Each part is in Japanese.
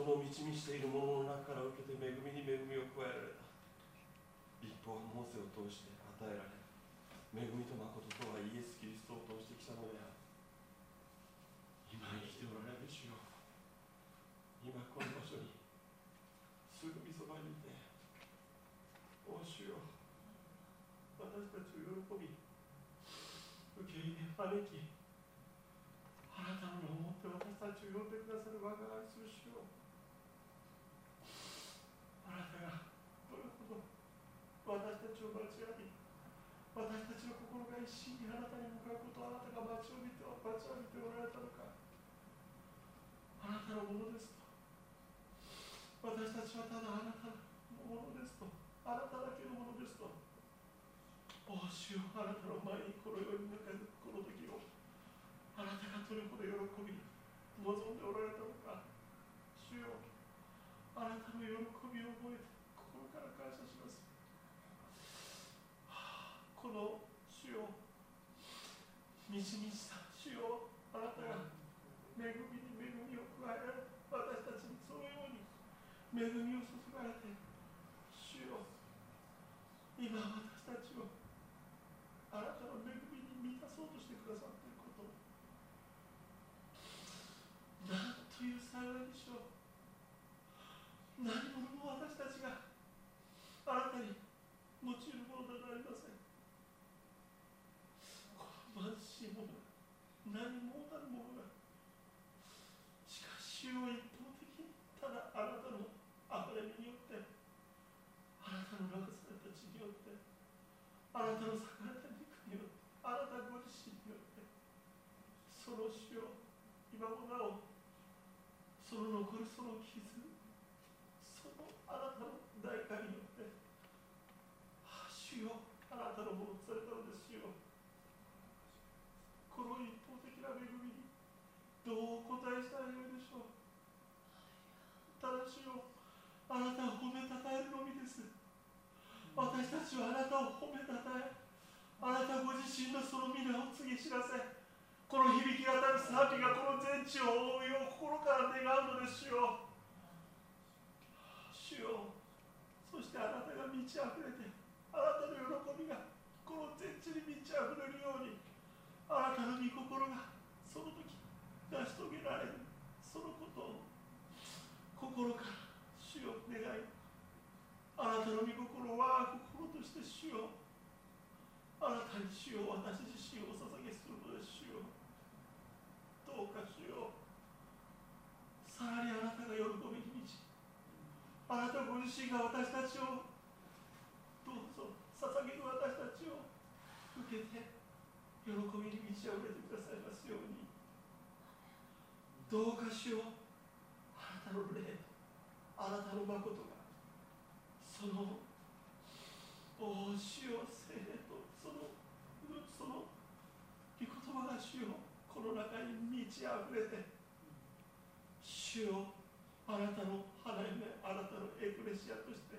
その満ち満ちているものの中から受けて恵みに恵みを加えられた。立法はモーセを通して与えられ恵みと誠とはイエス・キリストを通してきたのである。今生きておられる主よ。今この場所にすぐみそばにいてお主よ私たちを喜び受け入れ招きあなたの名をもって私たちを呼んでくださいさる我が愛する主よあなたがどれほど私たちを待ちわび私たちの心が一心にあなたに向かうことあなたが待ちわびて待ちわびておられたのか。あなたのものですと。私たちはただあなたのものですと。あなただけのものですと。お主よあなたの前にこの世に向かうこの時を。あなたがどれほど喜び望んでおられたのか主よあなたの喜びを覚えて心から感謝します、はあ、この主よ満ち満ちた主よあなたが恵みに恵みを加えられ私たちにそのように恵みを注がれて主よ今私たちをあなたの恵みに満たそうとしてくださっていることなんという幸いでしょう何者も私たちがあなたに用いるものではありませんこの貧しいものが何もなるものがしかし主を一方的にただあなたの溢れみによってあなたの流された血によってあなたの裂かれた肉によってあなたご自身によってその死を今もなおその残るその傷そのあなたの代価によって主よあなたのものとされたのですよ。この一方的な恵みにどうお答えしたらよいでしょう。ただしよあなたを褒めたたえるのみです。私たちはあなたを褒めたたえあなたご自身のその皆を告げ知らせこの響き渡る賛美がこの全地を覆うよう心から願うのですよ。主よそしてあなたが満ち溢れてあなたの喜びがこの全地に満ち溢れるようにあなたの御心がその時成し遂げられるそのことを心から主を願いあなたの御心を我が心として主よあなたに主を私自身を捧げどうか主よさらにあなたが喜びに満ちあなたご自身が私たちをどうぞ捧げる私たちを受けて喜びに満ち溢れてくださいますように。どうか主ようあなたの霊あなたの誠がそのお主よ聖霊とそのその御言葉が主よこの中に満ち溢れて主よあなたの花嫁あなたのエクレシアとして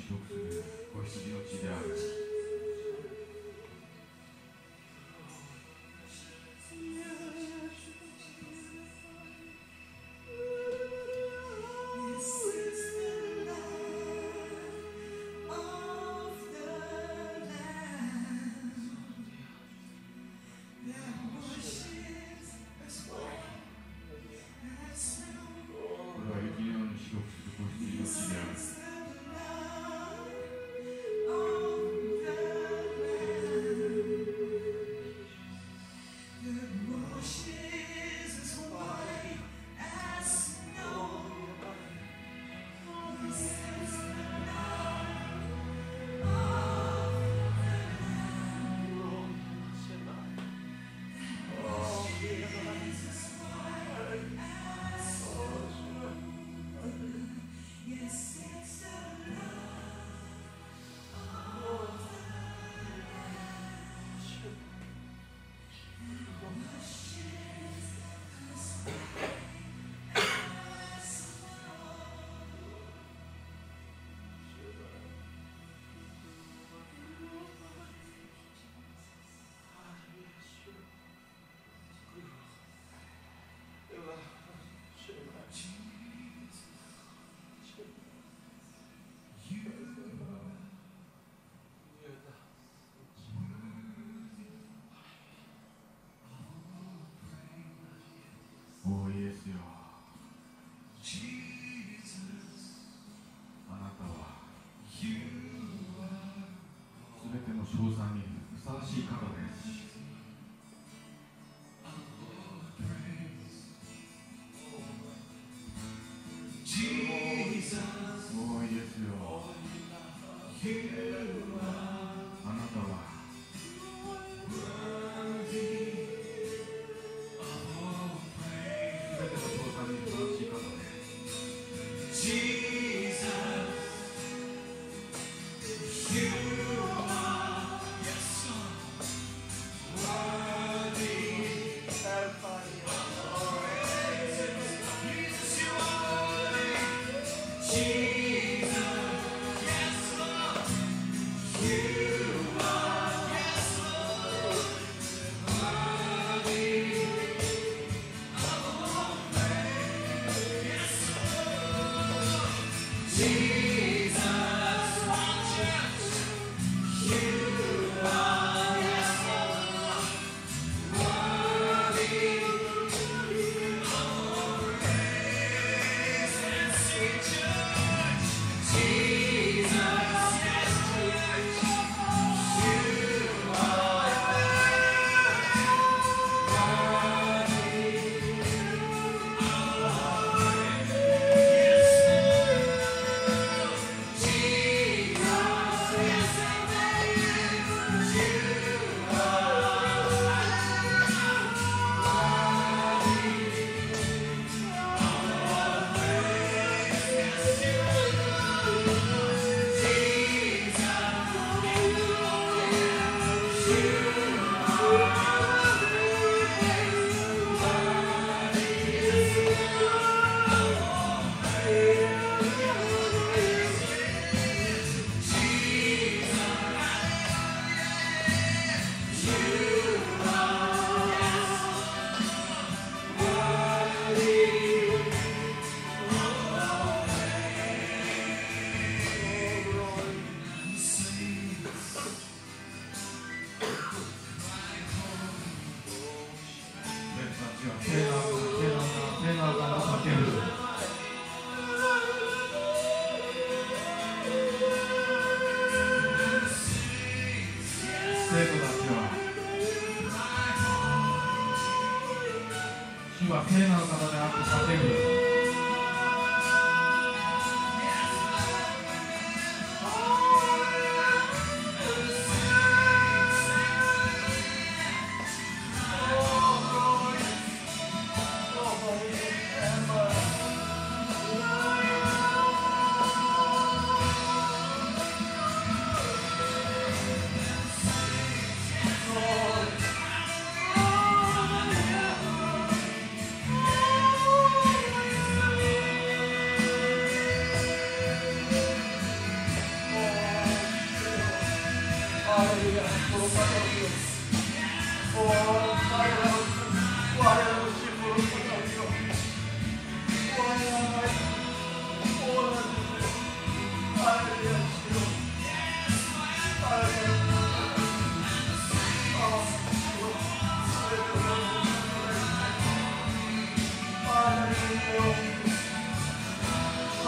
取得する子羊の血である。Jesus.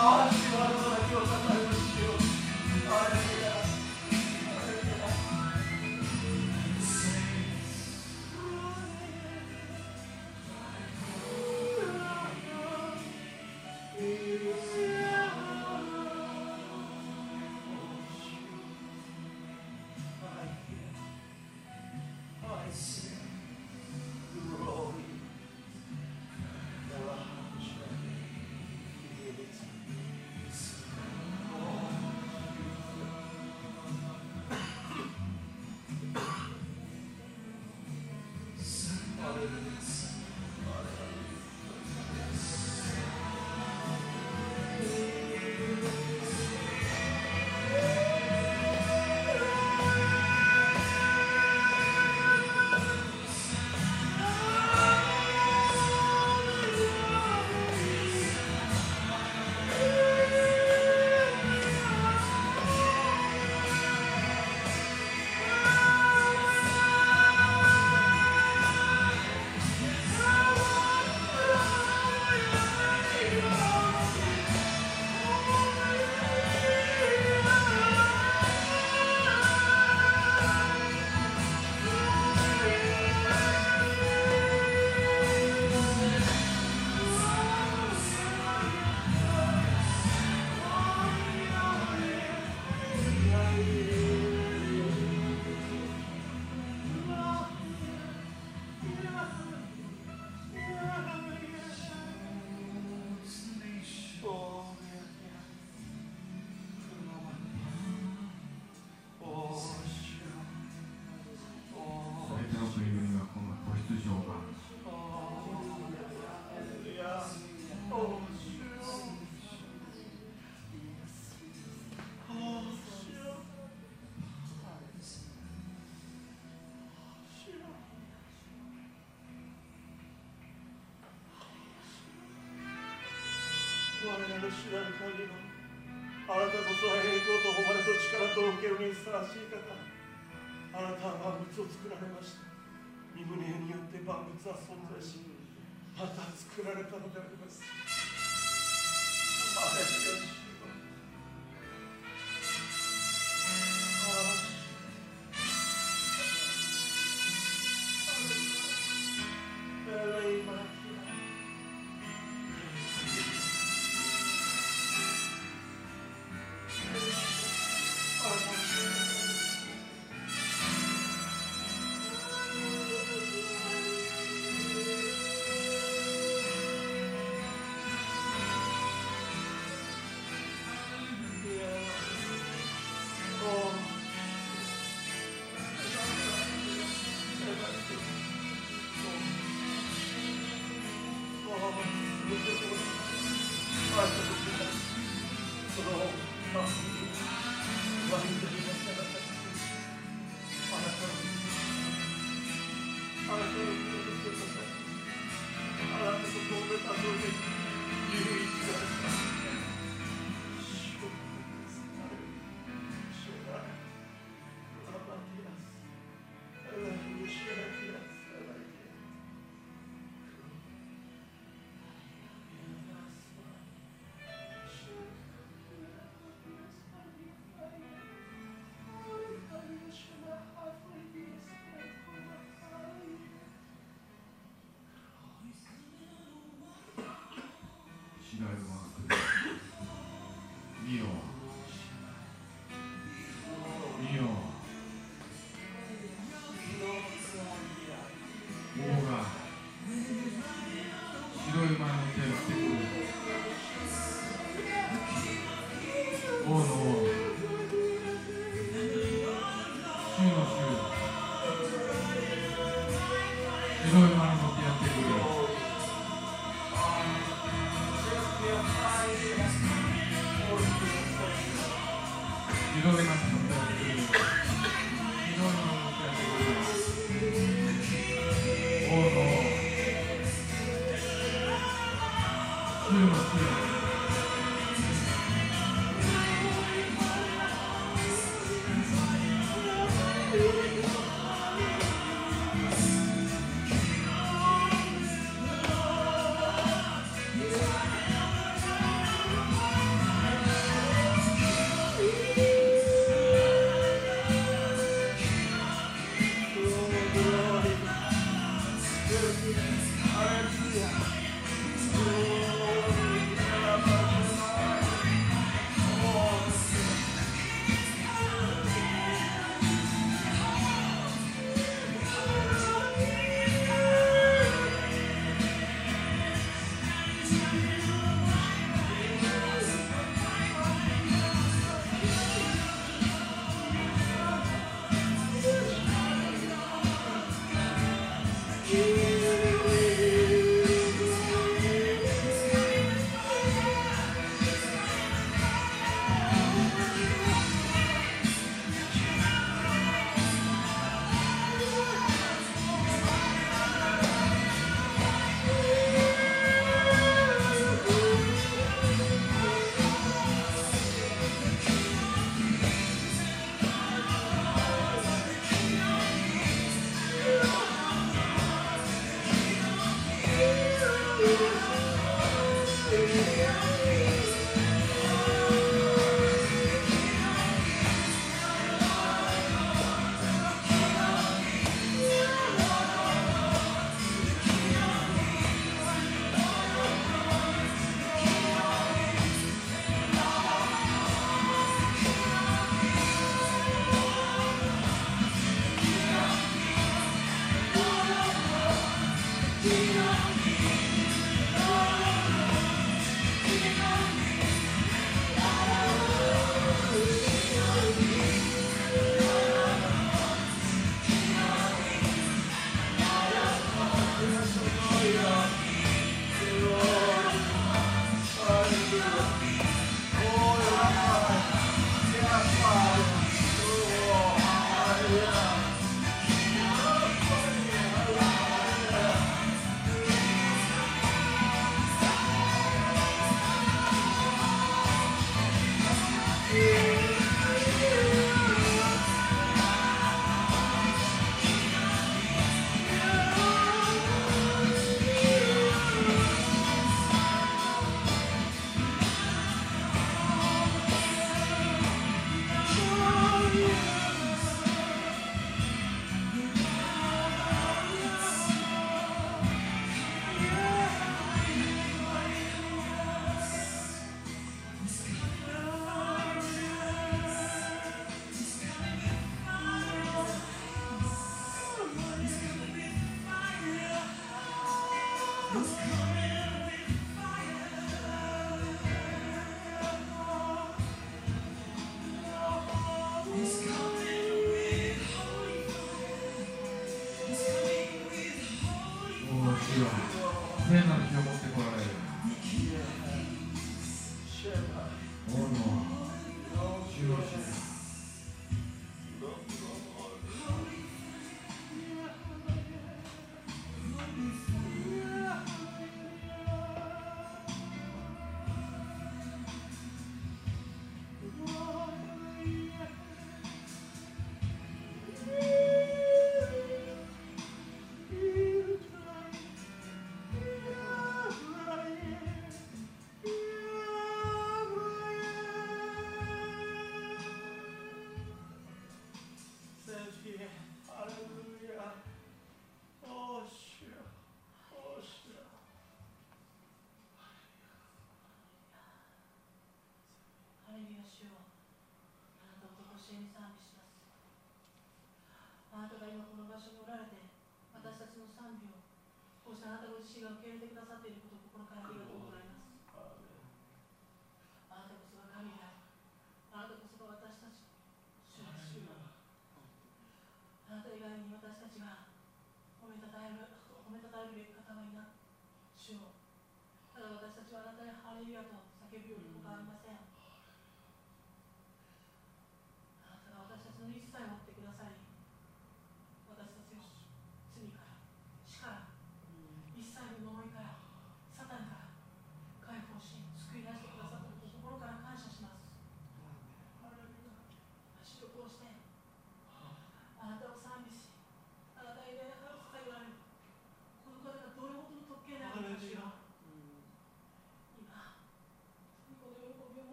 全我らの主なる神よあなたこそは栄光と誉れと力と受けるにふさわしい方あなたは万物を作られました身胸によって万物は存在しまた作られたのであります。白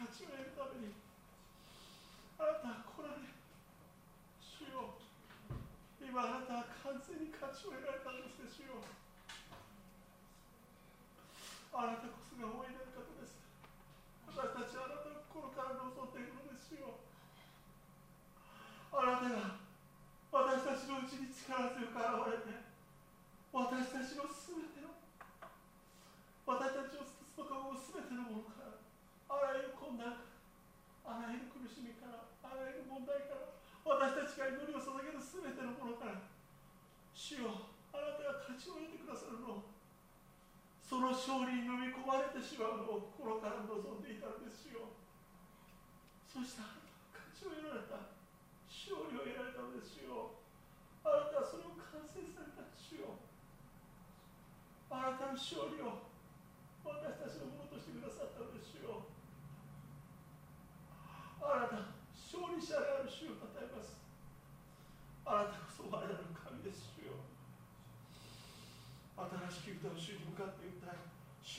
勝ちを得るためにあなたは来られ主よ。今あなたは完全に勝ちを得られたんです勝利に飲み込まれてしまうのを心から望んでいたのですよ。そしてあなたは勝ちを得られた勝利を得られたのですよ。あなたはそれを完成された主よ。あなたの勝利を私たちのものとしてくださったのですよ。あなた勝利者である主をたたえます。あなたこそ我らの神ですよ。新しき歌を主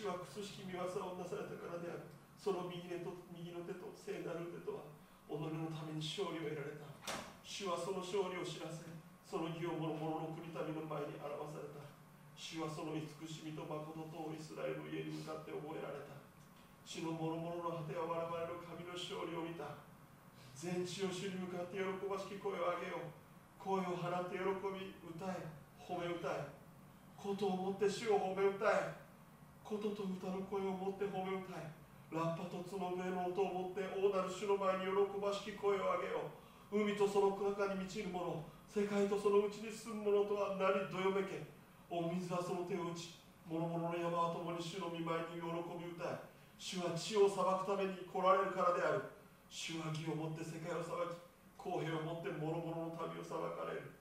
主はクソしき見業をなされたからである。その右手と右の手と聖なる腕とは己のために勝利を得られた。主はその勝利を知らせその義を諸々の国民の前に表された。主はその慈しみと誠とイスラエルの家に向かって覚えられた。主の諸々の果ては我々の神の勝利を見た。全地を主に向かって喜ばしき声を上げよう。声を放って喜び歌え褒め歌え。ことをもって主を褒め歌え。こと歌の声をもって褒め歌えラッパと角笛の音をもって大なる主の前に喜ばしき声を上げよう。海とその中に満ちるもの世界とそのうちに住む者とは何どよめけ。お水はその手を打ち諸々の山は共に主の見舞いに喜び歌え主は地を裁くために来られるからである。主は義をもって世界を裁き公平をもって諸々の民を裁かれる。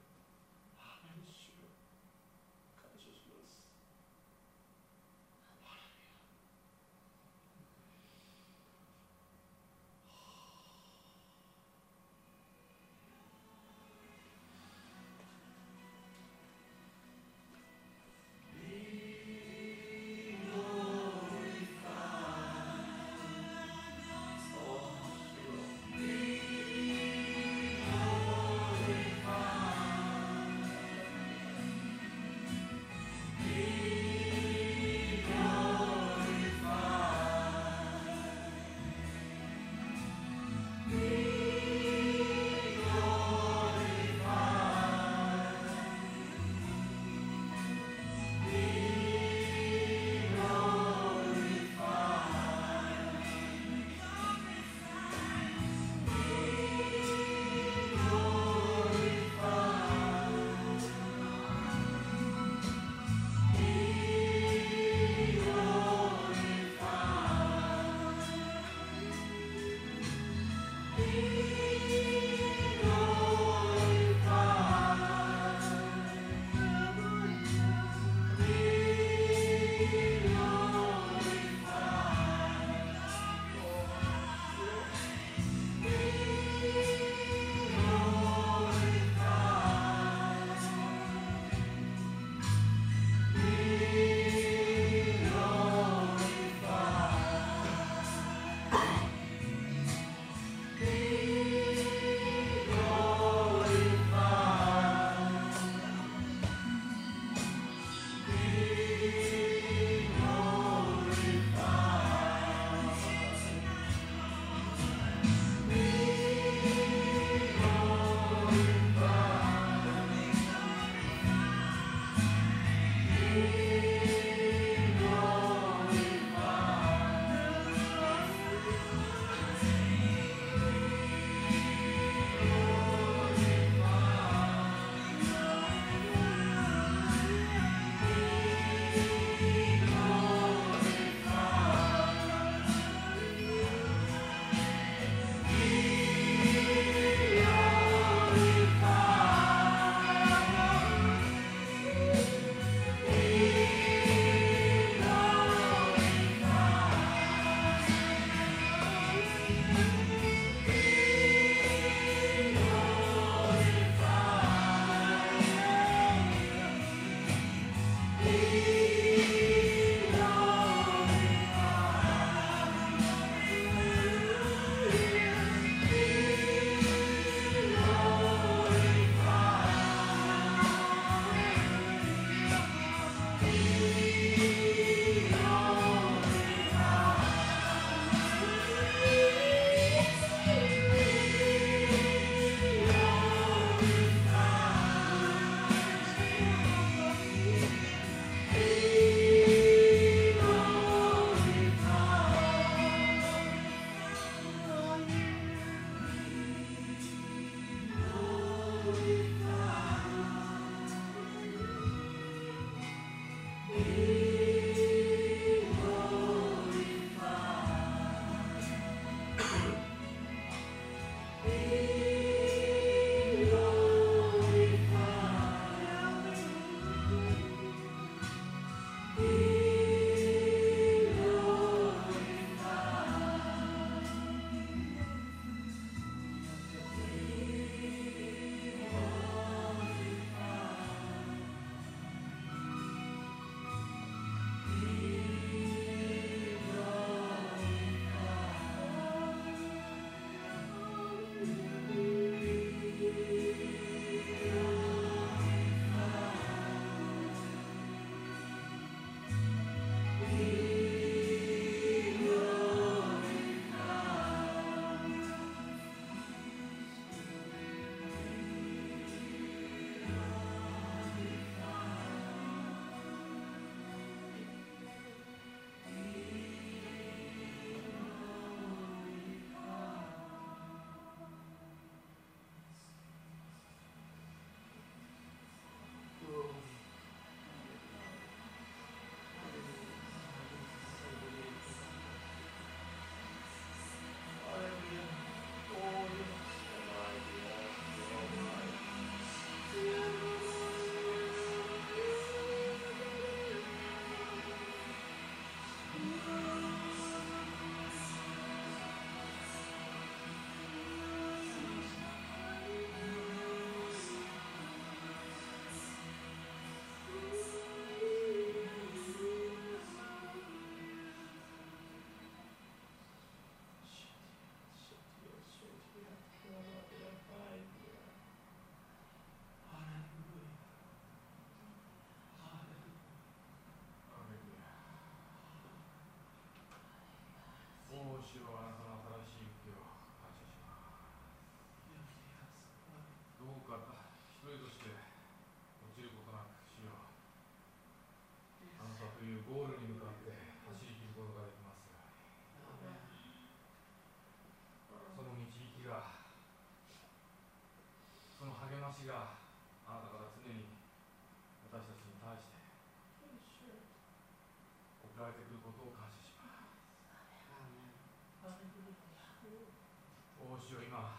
お主よ今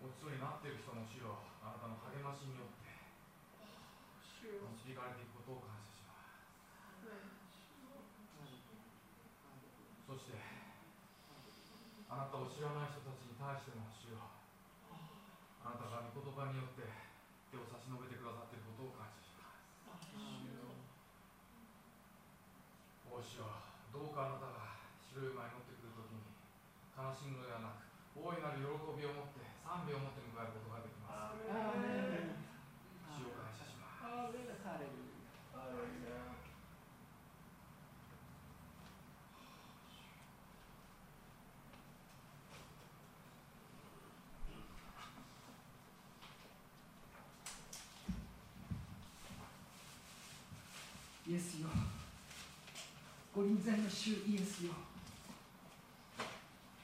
落ちそうになっている人も主よあなたの励ましによって導かれていくことを感謝します。そしてあなたを知らない人たちに対しても主よ。あなたが御言葉によって手を差し伸べてくださっていることを感謝します。お主よ。どうかあなたが白い馬に乗ってくるときに悲しむのではなく大いなる喜びを持って賛美を持って迎えることができます主を感謝しますイエスよご臨在の主イエスよ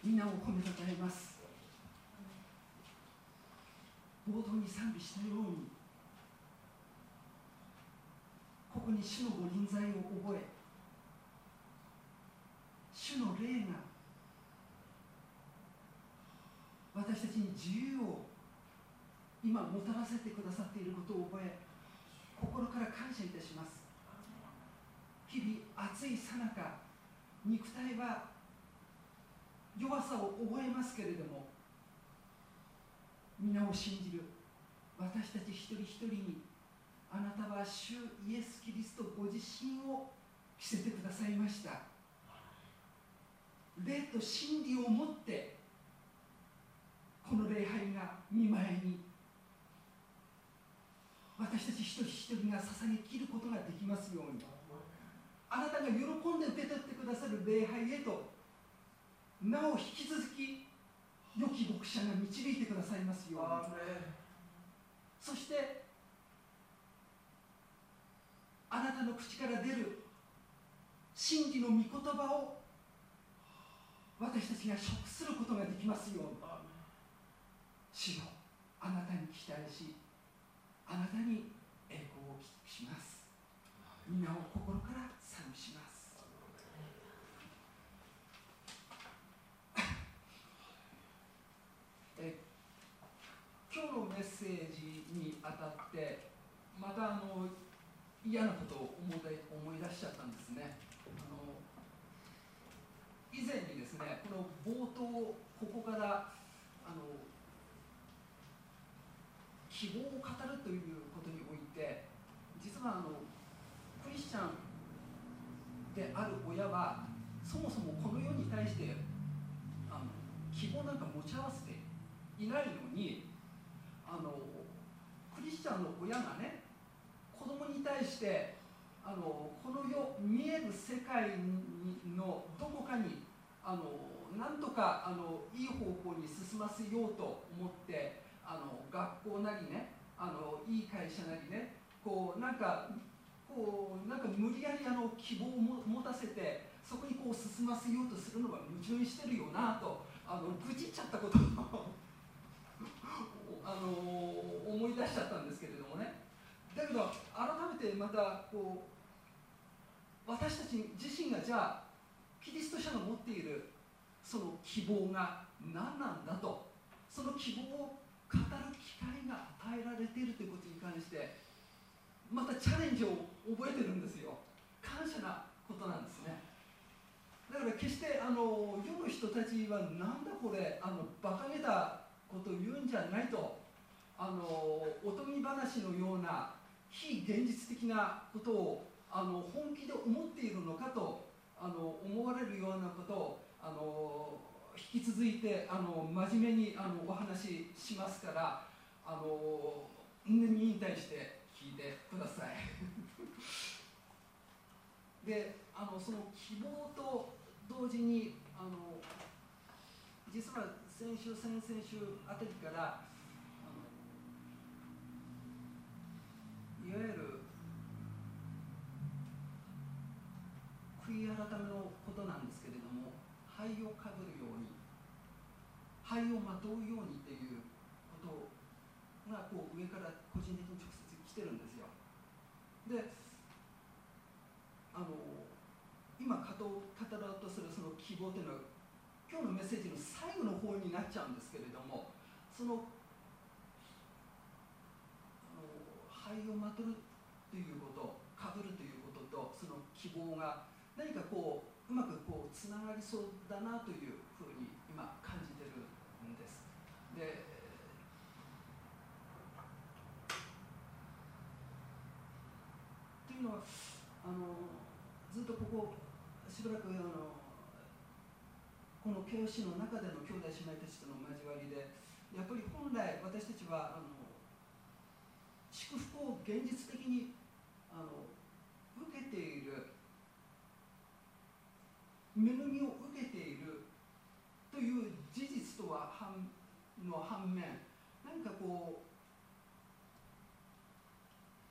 皆を褒めたたえます。冒頭に賛美したようにここに主のご臨在を覚え主の霊が私たちに自由を今もたらせてくださっていることを覚え心から感謝いたします。日々暑いさなか肉体は弱さを覚えますけれども皆を信じる。私たち一人一人にあなたは主イエス・キリストご自身を着せてくださいました。霊と真理をもってこの礼拝が見舞いに私たち一人一人が捧げきることができますように。あなたが喜んで受け取ってくださる礼拝へとなお引き続き良き牧者が導いてくださいますように。そしてあなたの口から出る真理の御言葉を私たちが食することができますように。主よあなたに期待しあなたに栄光を期します。皆を心から賛美しますえ今日のメッセージにあたってまたあの嫌なことを思い出思い出しちゃったんですね。あの以前にですねこの冒頭ここからあの希望を語るということにおいて実はあのクリスチャンである親はそもそもこの世に対してあの希望なんか持ち合わせていないのにあのクリスチャンの親がね供に対してあのこの世見える世界のどこかにあのなんとかあのいい方向に進ませようと思ってあの学校なりねあのいい会社なりねこうなんかこうなんか無理やりあの希望を持たせてそこにこう進ませようとするのが矛盾してるよなとあの愚痴っちゃったことを あの思い出しちゃったんですけれどもね。だけど改めてまたこう私たち自身がじゃあキリスト者の持っているその希望が何なんだとその希望を語る機会が与えられているということに関してまたチャレンジを覚えてるんですよ。感謝なことなんですね。だから決してあの世の人たちはなんだこれあの馬鹿げたことを言うんじゃないとあのおとぎ話のような非現実的なことをあの本気で思っているのかとあの思われるようなことをあの引き続いてあの真面目にあのお話ししますからあの耳に対して聞いてください。であのその希望と同時にあの実は先週先々週あたりからあのいわゆる悔い改めのことなんですけれども灰をかぶるように灰をまとうようにっていうことがこう上から個人的に直接来てるんですよ。であの今語ろうとするその希望というのは今日のメッセージの最後の方になっちゃうんですけれどもそのあの灰をまとるということかぶるということとその希望が何かこううまくこうつながりそうだなというふうに今感じてるんです。でというのはあのずっとここしばらくあのこの教師の中での兄弟姉妹たちとの交わりでやっぱり本来私たちはあの祝福を現実的にあの受けている恵みを受けているという事実とは反の反面何かこう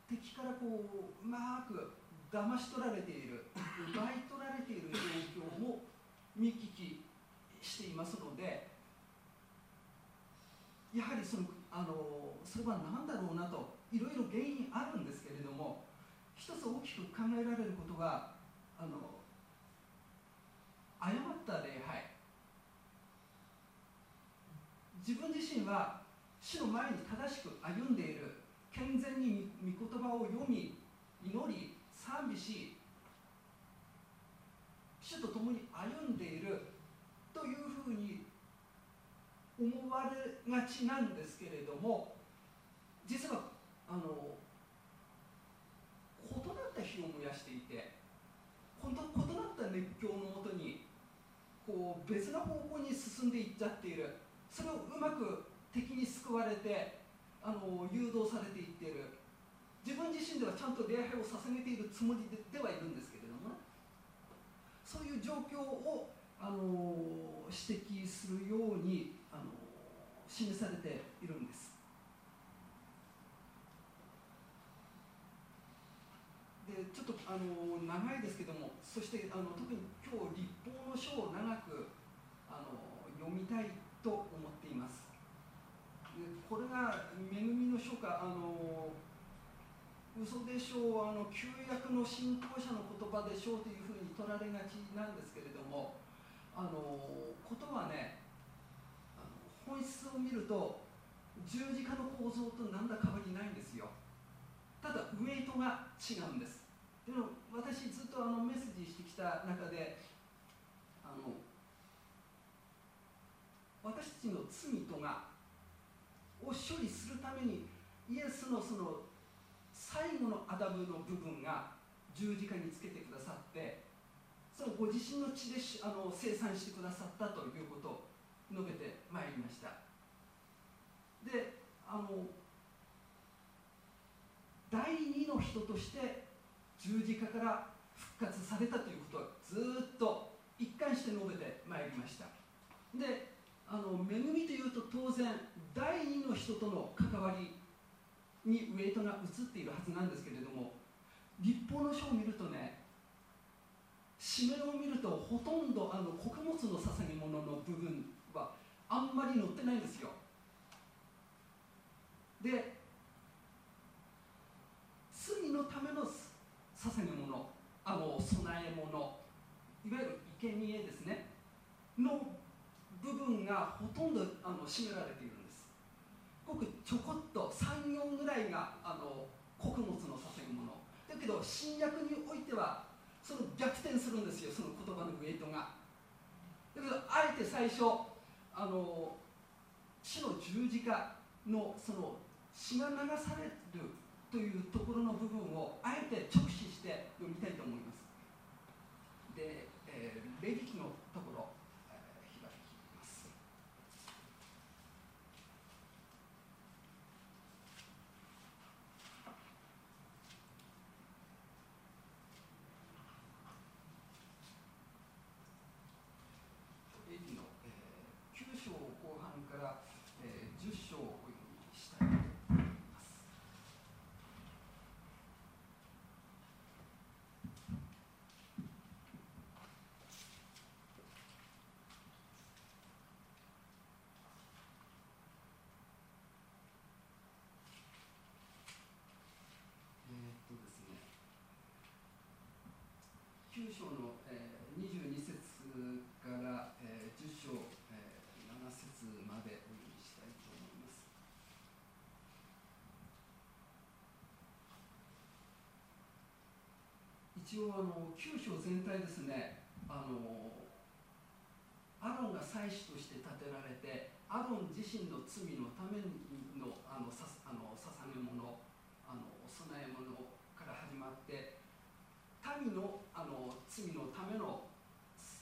敵からこううまく騙し取られている奪い取られている状況も見聞きしていますのでやはりそのあのそれは何だろうなといろいろ原因あるんですけれども一つ大きく考えられることはあの誤った礼拝。自分自身は主の前に正しく歩んでいる。健全に御言葉を読み祈り賛美し主と共に歩んでいる。というふうに思われがちなんですけれども実はあの異なった火を燃やしていて異なった熱狂のもとにこう別な方向に進んでいっちゃっている。それをうまく敵に救われてあの誘導されていっている。自分自身ではちゃんと礼拝を捧げているつもりでではいるんですけれどもそういう状況をあの指摘するようにあの示されているんです。でちょっとあの長いですけどもそしてあの特に今日立の書を長くあの読みたいと思っています。でこれが恵みの書かあの嘘でしょうあの旧約の信仰者の言葉でしょうというふうに取られがちなんですけれどもあのことはねあの本質を見ると十字架の構造と何ら変わりないんですよ。ただウェイトが違うんです。でも私ずっとあのメッセージしてきた中であの私たちの罪とがを処理するためにイエスのその最後のアダムの部分が十字架につけてくださってそのご自身の血であの生産してくださったということを述べてまいりました。であの第二の人として十字架から復活されたということをずっと一貫して述べてまいりました。であの恵みというと当然第二の人との関わりにウェイトが移っているはずなんですけれども立法の書を見るとね締めを見るとほとんどあの穀物の捧げ物の部分はあんまり載ってないんですよ。で罪のための捧げ物あの供え物いわゆる生贄ですねの部分がほとんどあの占められているんです。ごくちょこっと34ぐらいがあの穀物の捧げ物。だけど新約においてはその逆転するんですよその言葉のウェイトが。だけどあえて最初あの死の十字架のその血が流されるというところの部分をあえて直視して読みたいと思います。で、えー、レビキのとこ章の、えー、22節から、えー、10章、えー、7節までお読みしたいと思います。一応あの9章全体ですねあのアロンが祭司として建てられてアロン自身の罪のためのあのさあの捧げ物あのお供え物から始まって民の罪のための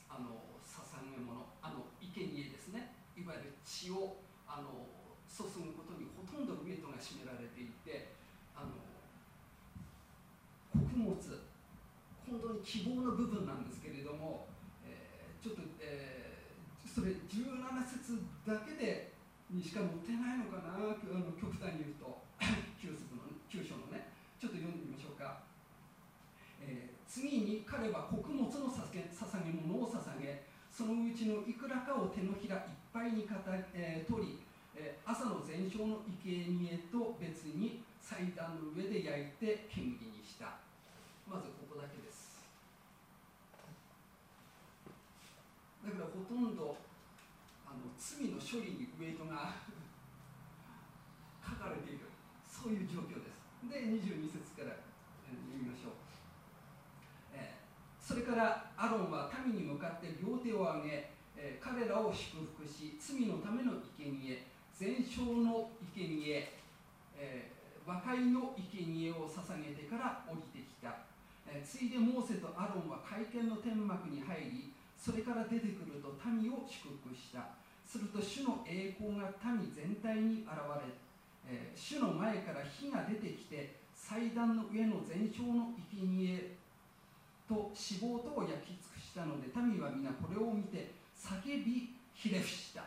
あの捧げ物あの生贄ですね。いわゆる血をあの注ぐことにほとんどウエイトが占められていてあの穀物本当に希望の部分なんですけれども、えーちょっと、えーそれ17節だけでにしか載ってないのかなあの極端に言うと 9, 節の9章のねちょっと読んでみましょうか、次に彼は穀物の捧げ捧げ物を捧げそのうちのいくらかを手のひらいっぱいにかた、えー取り、えー朝の前哨の生贄と別に祭壇の上で焼いて煙にした。まずここだけです。だからほとんどあの罪の処理にウェイトが 書かれている。そういう状況です。で22節から読みましょう、それからアロンは民に向かって両手を上げ、え彼らを祝福し罪のための生贄全焼の生贄、えー和解の生贄を捧げてから降りてきた、えーついでモーセとアロンは会見の天幕に入りそれから出てくると民を祝福した。すると主の栄光が民全体に現れ、え主の前から火が出てきて祭壇の上の全焼の生贄と脂肪とを焼き尽くしたので民は皆これを見て叫びひれ伏した。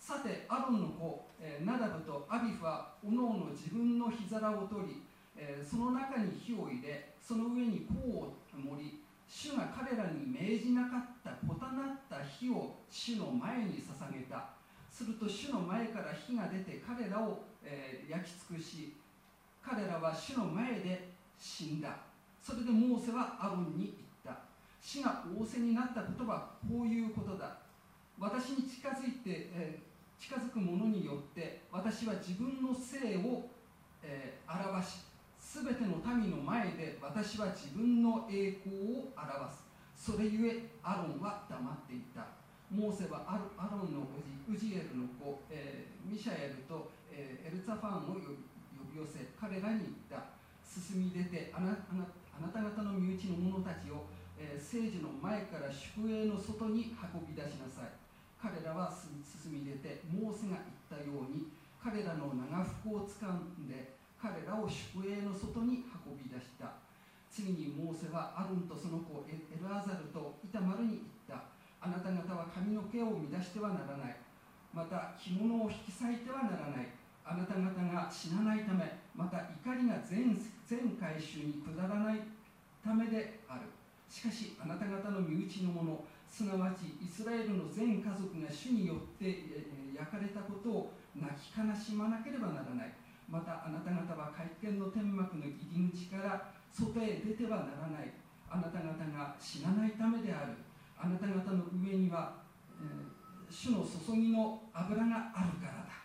さてアロンの子、えーナダブとアビフはおのおの自分の火皿を取り、えーその中に火を入れその上に香を盛り主が彼らに命じなかった異なった火を主の前に捧げた。すると主の前から火が出て彼らを、えー焼き尽くし彼らは主の前で死んだ。それでモーセはアロンに言った。死が仰せになったことはこういうことだ。私に近づいて、えー近づく者によって私は自分の性を、えー表しすべての民の前で私は自分の栄光を表す。それゆえアロンは黙っていた。モーセはアロアロンのウジエルの子、えーミシャエルと、えエルツァファンを呼び寄せ彼らに言った。進み出てあなあなあなた方の身内の者たちを、えー聖樹の前から宿営の外に運び出しなさい。彼らは進み出てモーセが言ったように彼らの長服を掴んで彼らを宿営の外に運び出した。次にモーセはアロンとその子エエルアザルとイタマルに言った。あなた方は髪の毛を乱してはならない。また着物を引き裂いてはならない。あなた方が死なないためまた怒りが全全回収に下らないためである。しかしあなた方の身内の者すなわちイスラエルの全家族が主によって焼かれたことを泣き悲しまなければならない。またあなた方は会見の天幕の入り口から外へ出てはならない。あなた方が死なないためである。あなた方の上には、えー主の注ぎの油があるからだ。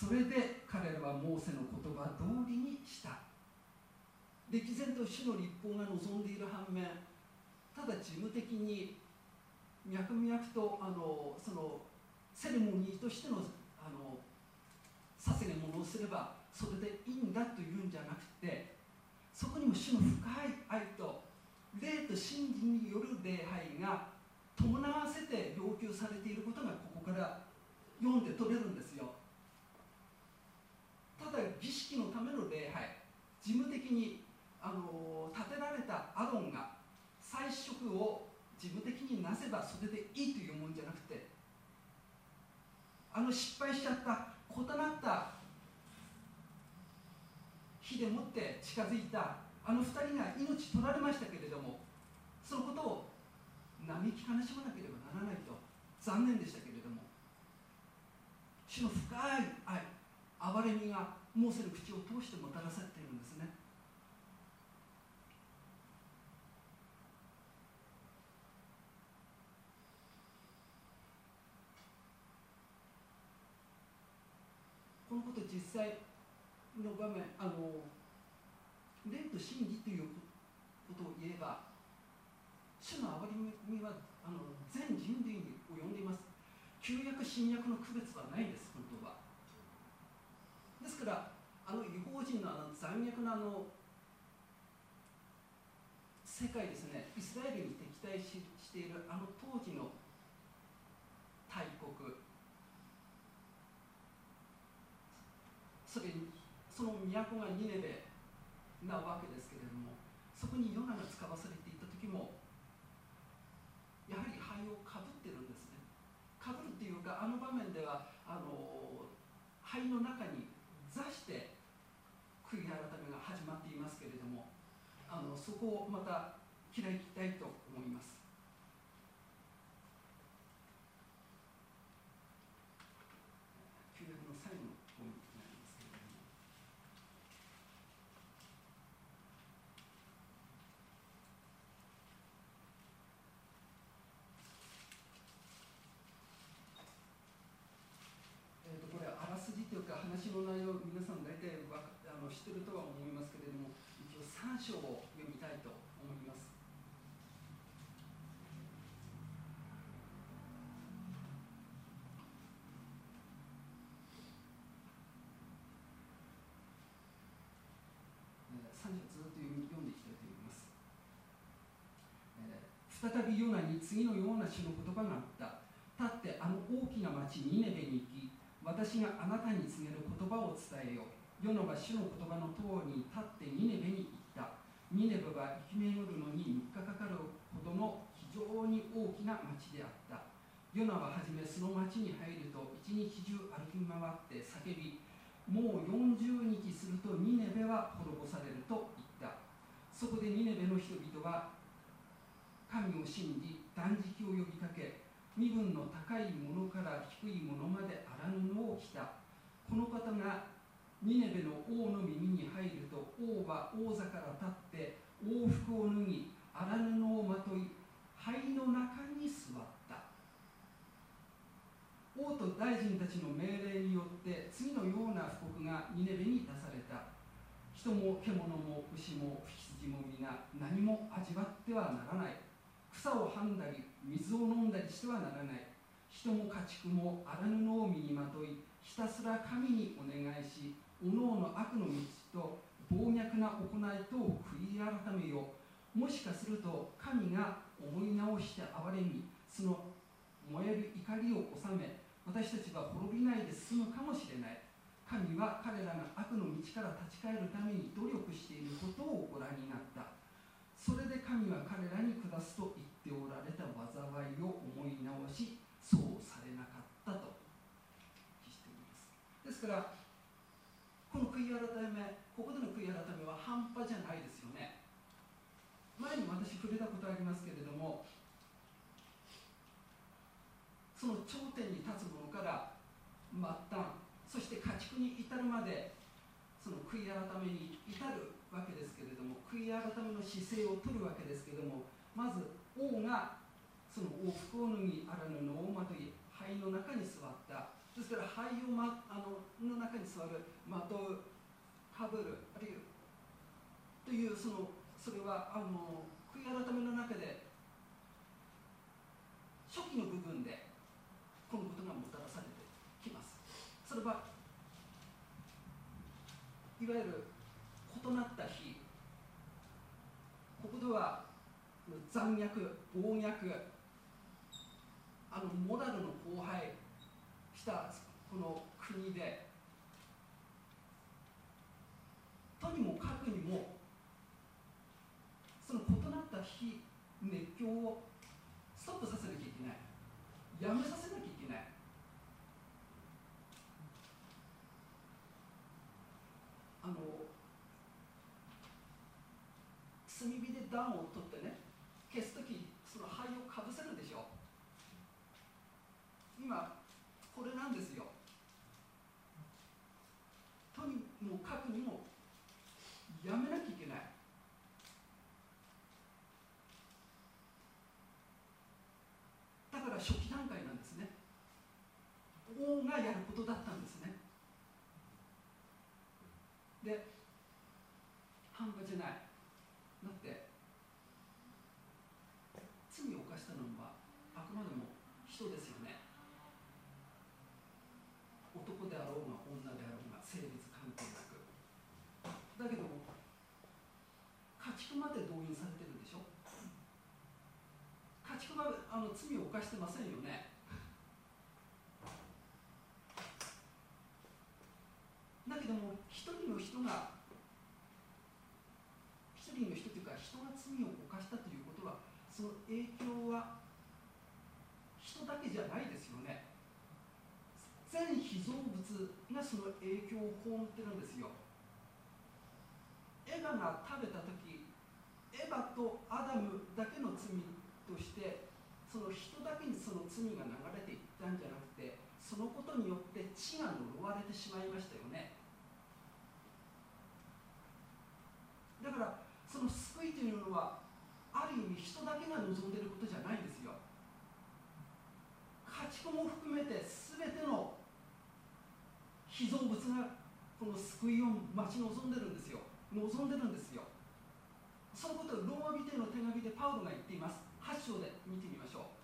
それで彼らはモーセの言葉通りにした。歴然と主の立法が望んでいる反面ただ事務的に脈々とあのそのセレモニーとしてのあの捧げ物をすればそれでいいんだというんじゃなくてそこにも主の深い愛と霊と真理による礼拝が伴わせて要求されていることがここから読んで取れるんですよ。ただ儀式のための礼。拝事務的にあの建てられたアロンが祭祀職を事務的になせばそれでいいというもんじゃなくてあの失敗しちゃった異なった火でもって近づいたあの二人が命取られましたけれどもそのことを嘆き悲しまなければならないと残念でしたけれども主の深い愛憐れみがモーセの口を通してもたらされているんですね。このこと実際の場面あの霊と真理ということを言えば主の憐れみはあの全人類に及んでいます。旧約新約の区別はないです。すからあの違法人のあの残虐なあの世界ですねイスラエルに敵対ししているあの当時の大国。それその都がニネベなわけですけれどもそこにヨナが使わされていた時もやはり灰をかぶってるんですねかぶるっていうかあの場面ではあの灰の中に座して悔い改めが始まっていますけれどもあのそこをまた開きたいと思います旧約の最後のポイントになりますけれどもえー、とこれあらすじというか話の内容皆さん大体わかあの知ってるとは思いますけれども一応3章を読みたいと思います。えー3章ずっと読み読んでいきたいと思います。えー再びヨナに次のような詩の言葉があった。立ってあの大きな町ニネベに行き私があなたに告げる言葉を伝えよう。ヨナは主の言葉の通りに立ってニネベに行った。ニネベは生き巡るのに3日かかるほどの非常に大きな町であった。ヨナははじめその町に入ると一日中歩き回って叫びもう40日するとニネベは滅ぼされると言った。そこでニネベの人々は神を信じ断食を呼びかけ身分の高いものから低いものまで荒布を着た。この方がニネベの王の耳に入ると王は王座から立って王服を脱ぎ荒布をまとい灰の中に座った。王と大臣たちの命令によって次のような布告がニネベに出された。人も獣も牛も羊も皆何も味わってはならない。草をはんだり水を飲んだりしてはならない。人も家畜も荒布を身にまといひたすら神にお願いしおのおの悪の道と暴虐な行いとを悔い改めよもしかすると神が思い直して憐れみその燃える怒りを収め私たちは滅びないで済むかもしれない。神は彼らが悪の道から立ち返るために努力していることをご覧になった。それで神は彼らに下すと言っておられた災いを思い直しそうされなかったと記しています。ですからこの悔い改めここでの悔い改めは半端じゃないですよね。前に私触れたことありますけれどもその頂点に立つものから末端そして家畜に至るまでその悔い改めに至るわけですけれども悔い改めの姿勢をとるわけですけれどもまず王がその王服を脱ぎ荒布をまとい灰の中に座った。ですから灰を、ま、あのの中に座るまとうかぶるあるいはというそのそれはあの悔い改めの中で初期の部分でこのことがもたらされてきます。それはいわゆる異なった日。ここでは残虐暴虐あのモラルの荒廃したこの国でとにもかくにもその異なった非熱狂をストップさせなきゃいけない。やめさせなきゃいけない。あの炭火で暖を取ってね消す時その灰をかぶせるでしょ今これなんですよとにもかくにもやめなきゃいけないだから初期段階なんですね王がやることだったんですね。で半端じゃない。だって罪を犯したのはあくまでも人ですよね。男であろうが女であろうが性別関係なく。だけども家畜まで動員されてるんでしょ。家畜はあの罪を犯してませんよねだけども一人の人が一人の人というか人が罪を犯したということはその影響は人だけじゃないですよね。全被造物がその影響を被ってるんですよ。エヴァが食べた時エヴァとアダムだけの罪としてその人だけにその罪が流れていったんじゃなくてそのことによって血が呪われてしまいましたよね。だからその救いというのはが望んでいることじゃないんですよ。家畜も含めて全ての被造物がこの救いを待ち望んでるんですよ。望んでるんですよ。そのことをローマ人への手紙でパウロが言っています。8章で見てみましょう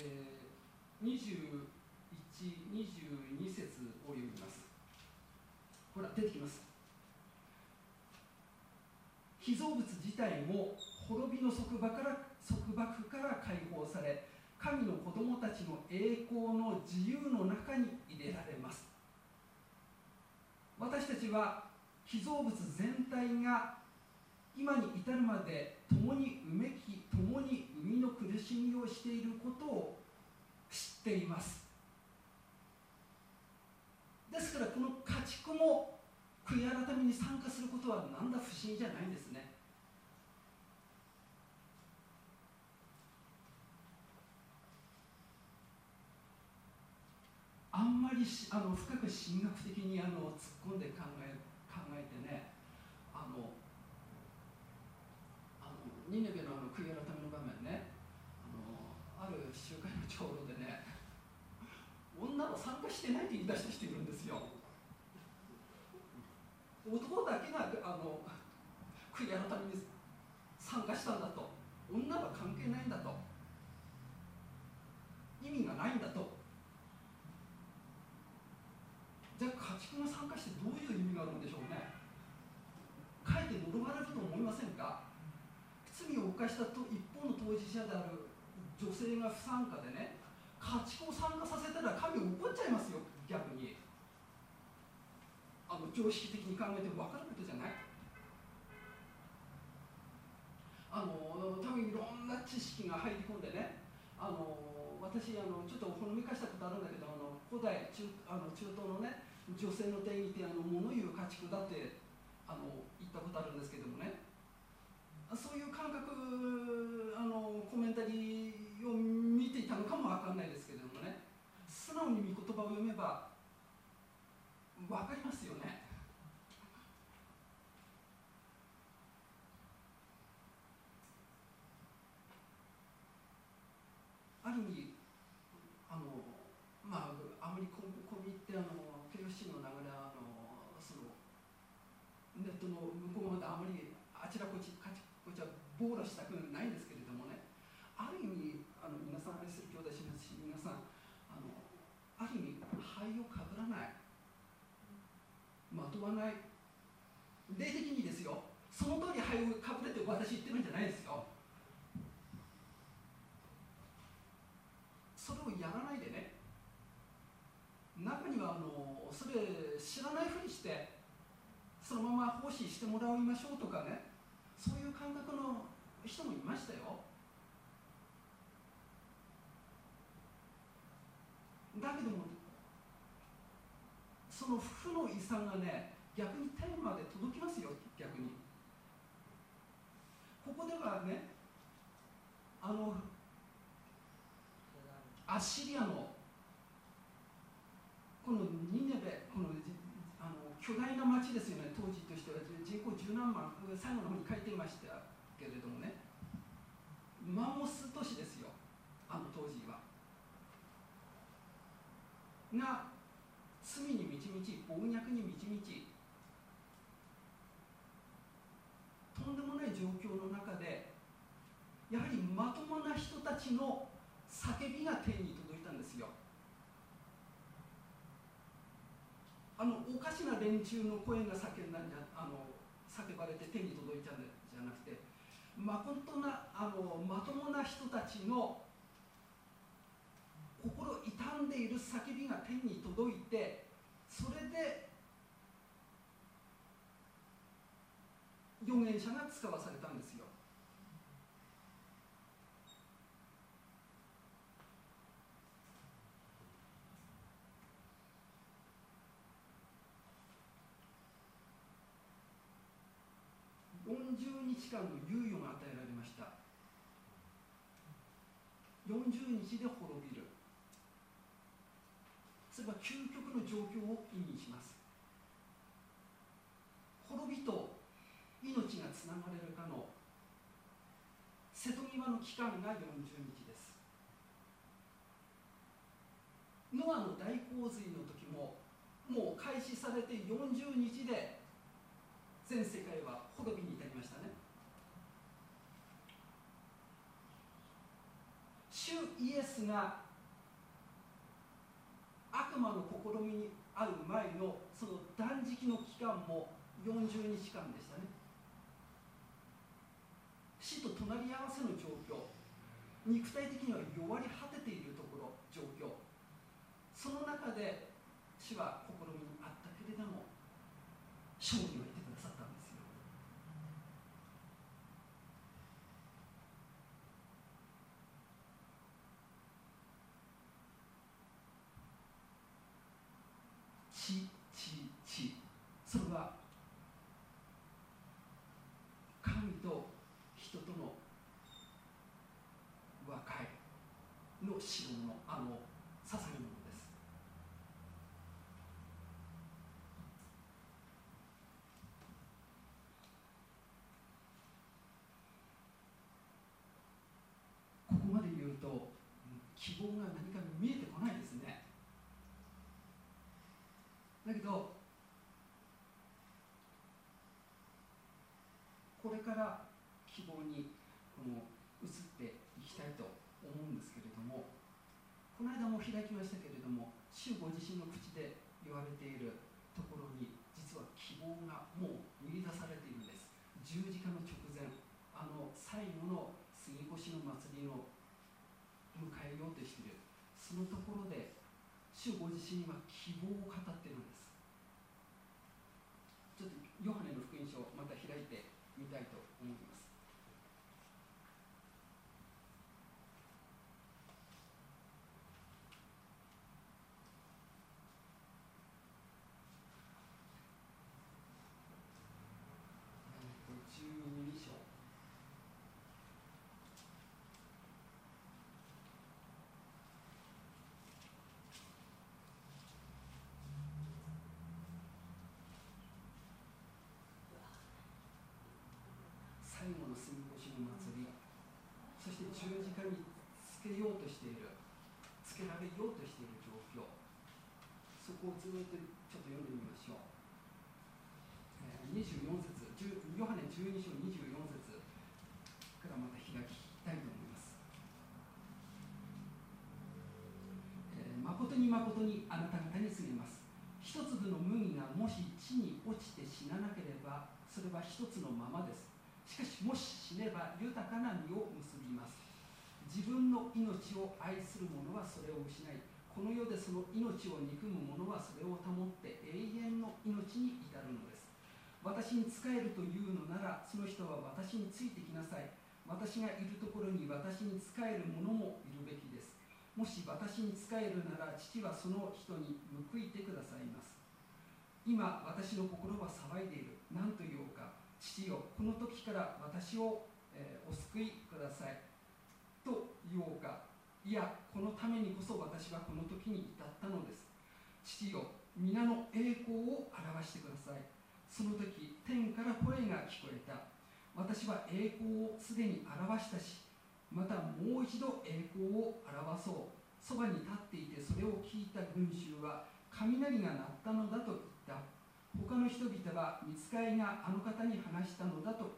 えー、21、22節を読みます。ほら、出てきます。被造物自体も滅びの束縛から束縛から解放され、神の子供たちの栄光の自由の中に入れられます。私たちは被造物全体が今に至るまで共にうめき共に生みの苦しみをしていることを知っていますですからこの家畜も悔い改めに参加することは何だ不思議じゃないんですねあんまりあの深く神学的にあの突っ込んで考え考えてねあのニネベのあの悔い改めの場面ねあのある集会の長老でね女は参加してないって言い出した人いるんですよ。男だけがあの悔い改めに参加したんだと。女は関係ないんだと。意味がないんだと。じゃあ家畜が参加してどういう意味があるんでしょうね。かえって呪われると思いませんか？罪を犯したと一方の当事者である女性が不参加でね家畜を参加させたら神怒っちゃいますよ逆に。あの常識的に考えても分かることじゃない？あの多分いろんな知識が入り込んでねあの私あのちょっとほのめかしたことあるんだけどあの古代中あの中東のね女性の定義ってあの物言う家畜だってあの言ったことあるんですけどもね。そういう感覚あのコメンタリーを見ていたのかもわかんないですけれどもね。素直に御言葉を読めばわかりますよね。ある意味あのまああまりここに行ってあの KFC の流れあのそのネットの向こうまであまりあちらこちこちら網羅したくないんですけれどもねある意味あの皆さん愛する兄弟姉妹し皆さんあのある意味灰をかぶらないまとわない霊的にですよその通り灰をかぶれて私言ってるんじゃないですよ。それをやらないでね中にはあのそれ知らないふりしてそのまま奉仕してもらいましょうとかねそういう感覚の人もいましたよ。だけどもその負の遺産がね逆に天まで届きますよ逆に。ここではねあのアッシリアのこのニネベこのあの巨大な町ですよね当時としては。人口十何万最後の方に書いていましたけれどもね。マンモス都市ですよあの当時は。が罪に満ち満ち暴虐に満ち満ち。とんでもない状況の中でやはりまともな人たちの叫びが天に届いたんですよ。あのおかしな連中の声が叫んだんじゃあの叫ばれて天に届いたんじゃなくてまとなあのまともな人たちの心痛んでいる叫びが天に届いてそれで預言者が使わされたんですよ40日間の猶予が与えられました。40日で滅びる。それは究極の状況を意味します。滅びと命がつながれるかの瀬戸際の期間が40日です。ノアの大洪水の時ももう開始されて40日で全世界は滅びに至りましたね。主イエスが悪魔の試みに遭う前のその断食の期間も40日間でしたね。死と隣り合わせの状況。肉体的には弱り果てているところ状況。その中で主は試みにあったけれども勝利を得てくださったんですよ血血血それは神と人との和解の代物あの捧げ物です。ここまで言うと希望が何か見えてこないですね。だけどこれから希望にこの移っていきたいと思うんですけれどもこの間も開きましたけれども主ご自身の口で言われているところに実は希望がもう見出されているんです。十字架の直前あの最後の杉越の祭りを迎えようとしている。そのところで主ご自身は希望を語っているんですちょっとヨハネの福音書をまた開いてみたいと思いますえーと12章最後の杉越の祭りそして十字架につけようとしているつけられようとしている状況そこをずっとちょっと読んでみましょう、えー24節ヨハネ12章24節からまた開きたいと思います、誠に誠にあなた方に告げます。一粒の麦がもし地に落ちて死ななければそれは一つのままです。しかしもし死ねば豊かな実を結びます。自分の命を愛する者はそれを失いこの世でその命を憎む者はそれを保って永遠の命に至るのです。私に仕えるというのならその人は私についてきなさい。私がいるところに私に仕える者もいるべきです。もし私に仕えるなら父はその人に報いてくださいます。今私の心は騒いでいる。何と言おうか。父よこの時から私を、えお救いください。と言おうか。いやこのためにこそ私はこの時に至ったのです。父よ皆の栄光を表してください。その時天から声が聞こえた。私は栄光をすでに表したしまたもう一度栄光を表そう。そばに立っていてそれを聞いた群衆は雷が鳴ったのだと言った。他の人々は見つかいがあの方に話したのだと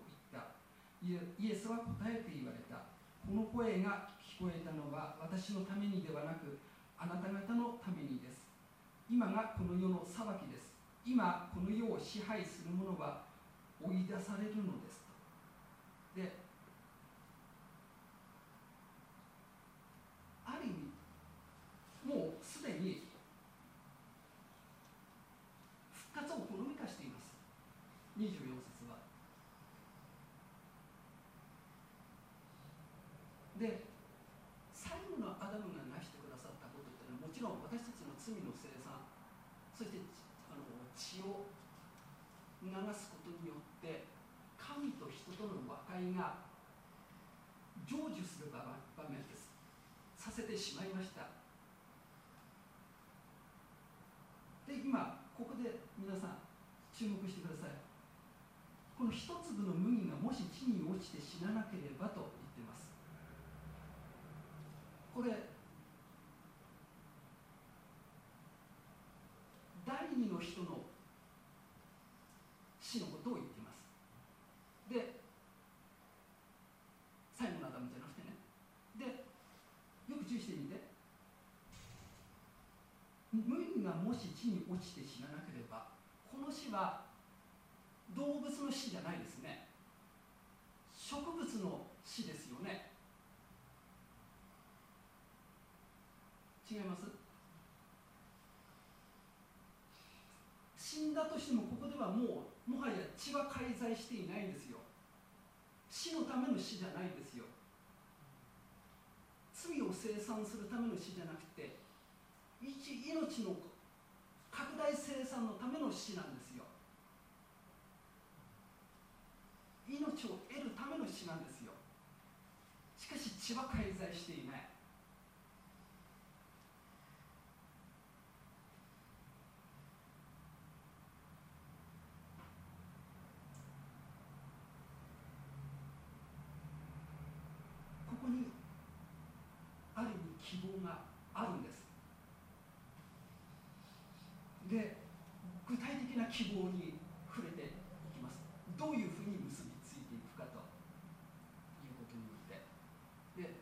言った。イエスは答えて言われた。この声が聞こえたのは私のためにではなくあなた方のためにです。今がこの世の裁きです。今この世を支配する者は追い出されるのですと。である意味もうすでに復活をほのめかしています24節はで最後のアダムが成してくださったことっていうのはもちろん私たちの罪の生産そしてあの血を流すことによって神と人との和解が成就する場面ですさせてしまいましたで今ここで皆さん注目してくださいこの一粒の麦がもし地に落ちて死ななければと言っています。これ第二の人の死のことを言っています。で最後のアダムじゃなくてね。でよく注意してみて。麦がもし地に落ちて死ななければこの死は動物の死じゃないですね。植物の死ですよね。違います？死んだとしてもここではもうもはや血は介在していないんですよ。死のための死じゃないんですよ。罪を生産するための死じゃなくて一命の拡大生産のための死なんですよ命を得るための死なんですよ。しかし血は介在していない。ここにある意味希望があるんです。で具体的な希望に触れていきますどういうふうに結びついていくかということによってで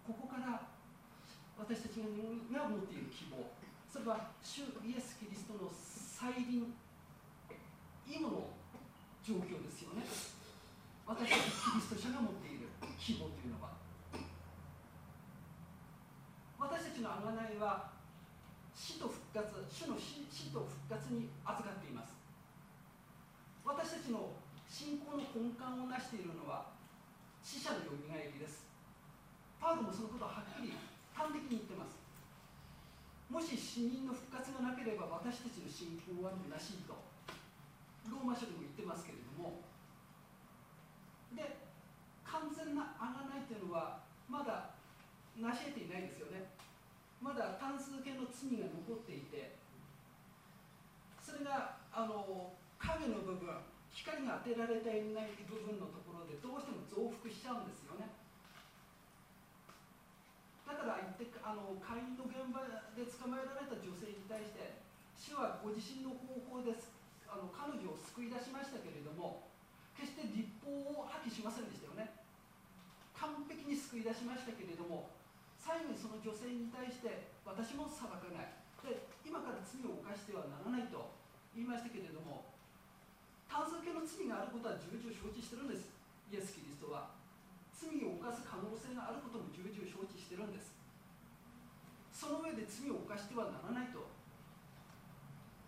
ここから私たちが持っている希望それは主イエス・キリストの再臨以後の状況ですよね私たちキリスト者が持っている希望というのは私たちの贖いは死と復活主の死死と復活に預かっています私たちの信仰の根幹を成しているのは死者のよみがえりです。パウロもそのことをはっきり端的に言ってます。もし死人の復活がなければ私たちの信仰は虚しいとローマ書でも言ってますけれども。で完全な贖いというのはまだ成し得ていないですよね。まだ単数形の罪が残っていてそれがあの影の部分光が当てられていない部分のところでどうしても増幅しちゃうんですよね。だから言ってあの会員の現場で捕まえられた女性に対して主はご自身の方法です。あの彼女を救い出しましたけれども決して立法を破棄しませんでしたよね。完璧に救い出しましたけれども最後にその女性に対して私も裁かない。で今から罪を犯してはならないと言いましたけれども単数形の罪があることは重々承知してるんです。イエス・キリストは。罪を犯す可能性があることも重々承知してるんです。その上で罪を犯してはならないと。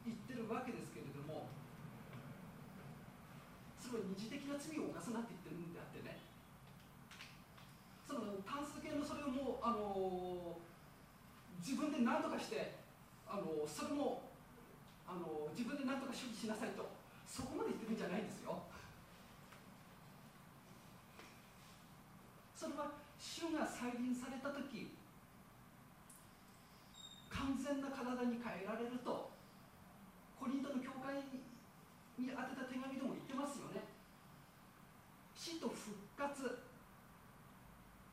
言ってるわけですけれども。それは二次的な罪を犯すなって言ってるんであってね。その単数形のそれをもうあの自分で何とかしてあのそれもあの自分で何とか処理しなさいと。そこまで言ってるんじゃないんですよ。それは主が再臨された時完全な体に変えられるとコリントの教会に宛てた手紙でも言ってますよね。死と復活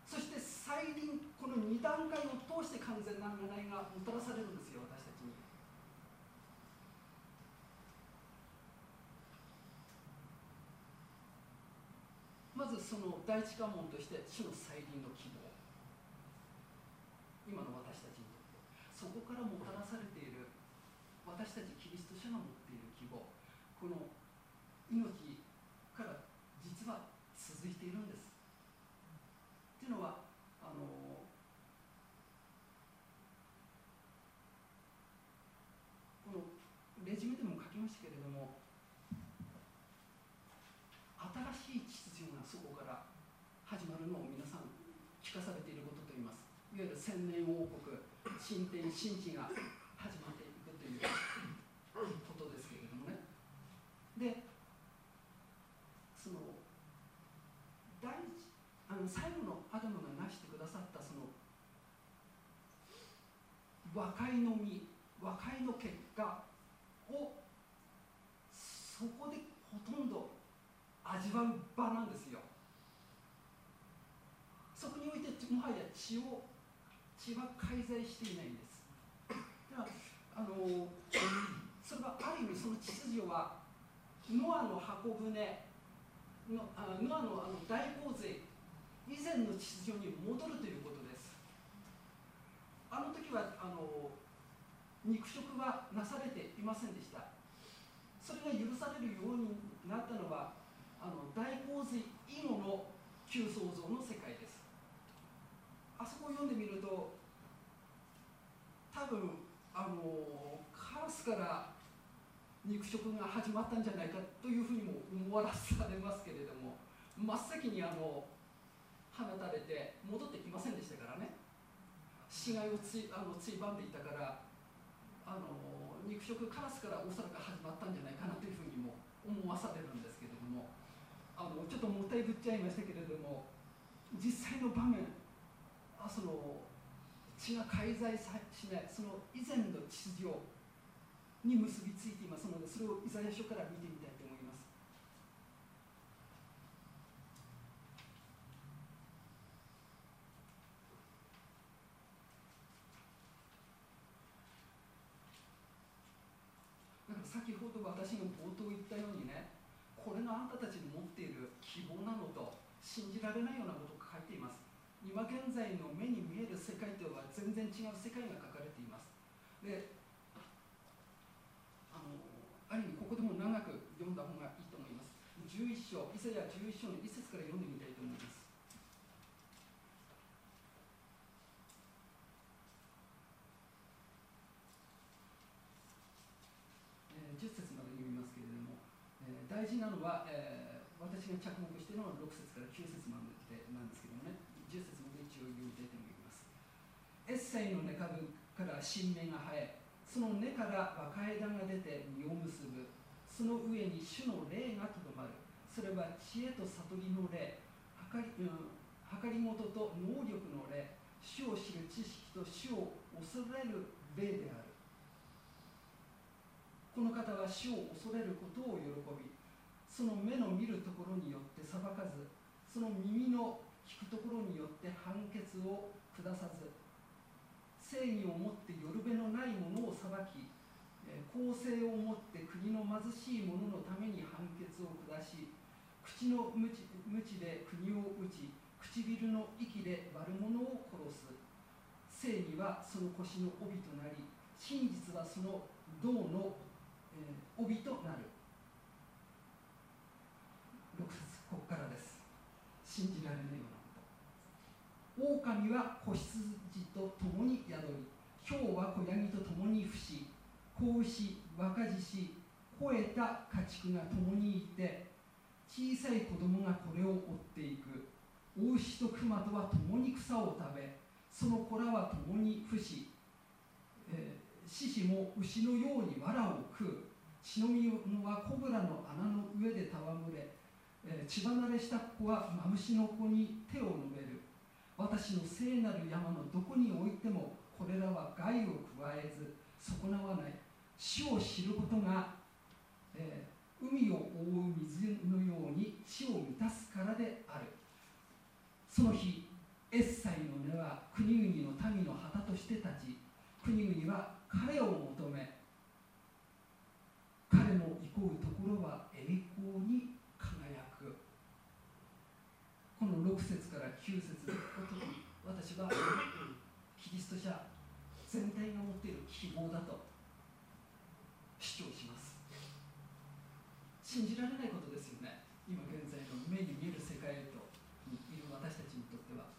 そして再臨この2段階を通して完全な贖いがもたらされるんですよ私たちにまずその第一関門として主の再臨の希望。今の私たちにとって。そこからもたらされている私たちキリスト者が持っている希望。この命から実は続いているんですっていうのはあのこのレジュメでも書きましたけれども新しい秩序がそこから始まるのを皆さん聞かされていることと言いますいわゆる千年王国新天新地が始まっていくということですけれどもね。でその第一あの最後のアダムが成してくださったその和解の実和解の結果をそこでほとんど味わう場なんですよ。そこにおいてもはや血を血は介在していないんです。だからあのそれはある意味その秩序はノアの箱舟のあノアのあの大洪水以前の秩序に戻るということです。あの時はあの肉食はなされていませんでした。それが許されるようになったのはあの大洪水以後の旧創造の世界です。あそこを読んでみると多分あのカラスから肉食が始まったんじゃないかというふうにも思わされますけれども真っ先にあの放たれて戻ってきませんでしたからね。死骸をついあのついばんでいたからあの肉食カラスからおそらく始まったんじゃないかなというふうにも思わされるんですけれどもあのちょっともったいぶっちゃいましたけれども実際の場面その血が介在しないその以前の秩序に結びついていますのでそれをイザヤ書から見てみたいと思います。だから先ほど私が冒頭言ったようにねこれがあんたたちの持っている希望なのと信じられないようなこと今現在の目に見える世界とは全然違う世界が書かれています。であのある意味ここでも長く読んだ方がいいと思います。11章イザヤ11章の1節から読んでみたいと思います。えー10節まで読みますけれども、えー大事なのは、えー私が着目しているのは6節から9節まででなんですけどもね10節まで一応読みたいと思いますエッセイの根株から新芽が生えその根から若枝が出て実を結ぶ。その上に主の霊がとどまる。それは知恵と悟りの霊。計り,、うん、計りごとと能力の霊。主を知る知識と主を恐れる霊である。この方は主を恐れることを喜びその目の見るところによって裁かずその耳の聞くところによって判決を下さず正義をもってよるべのないものを裁き公正をもって国の貧しい者のために判決を下し口の無知で国を打ち唇の息で悪者を殺す。正義はその腰の帯となり真実はその銅の、えー帯となる。6節ここからです。信じられないようなこと狼は子羊と共に宿り豹は子ヤギと共に伏し子牛若獅子肥えた家畜が共にいて小さい子供がこれを追っていく。大牛と熊とは共に草を食べその子らは共に伏し、えー獅子も牛のように藁を食う。血の実はコブラの穴の上で戯れ、えー血離れした子はマムシの子に手を伸べる。私の聖なる山のどこに置いてもこれらは害を加えず損なわない。死を知ることが、えー海を覆う水のように地を満たすからである。その日エッサイの根は国々の民の旗として立ち国々は彼を求め彼の憩うところは栄光に輝く。この6節から9節私はキリスト者全体が持っている希望だと主張します。信じられないことですよね。今現在の目に見える世界へといる私たちにとっては。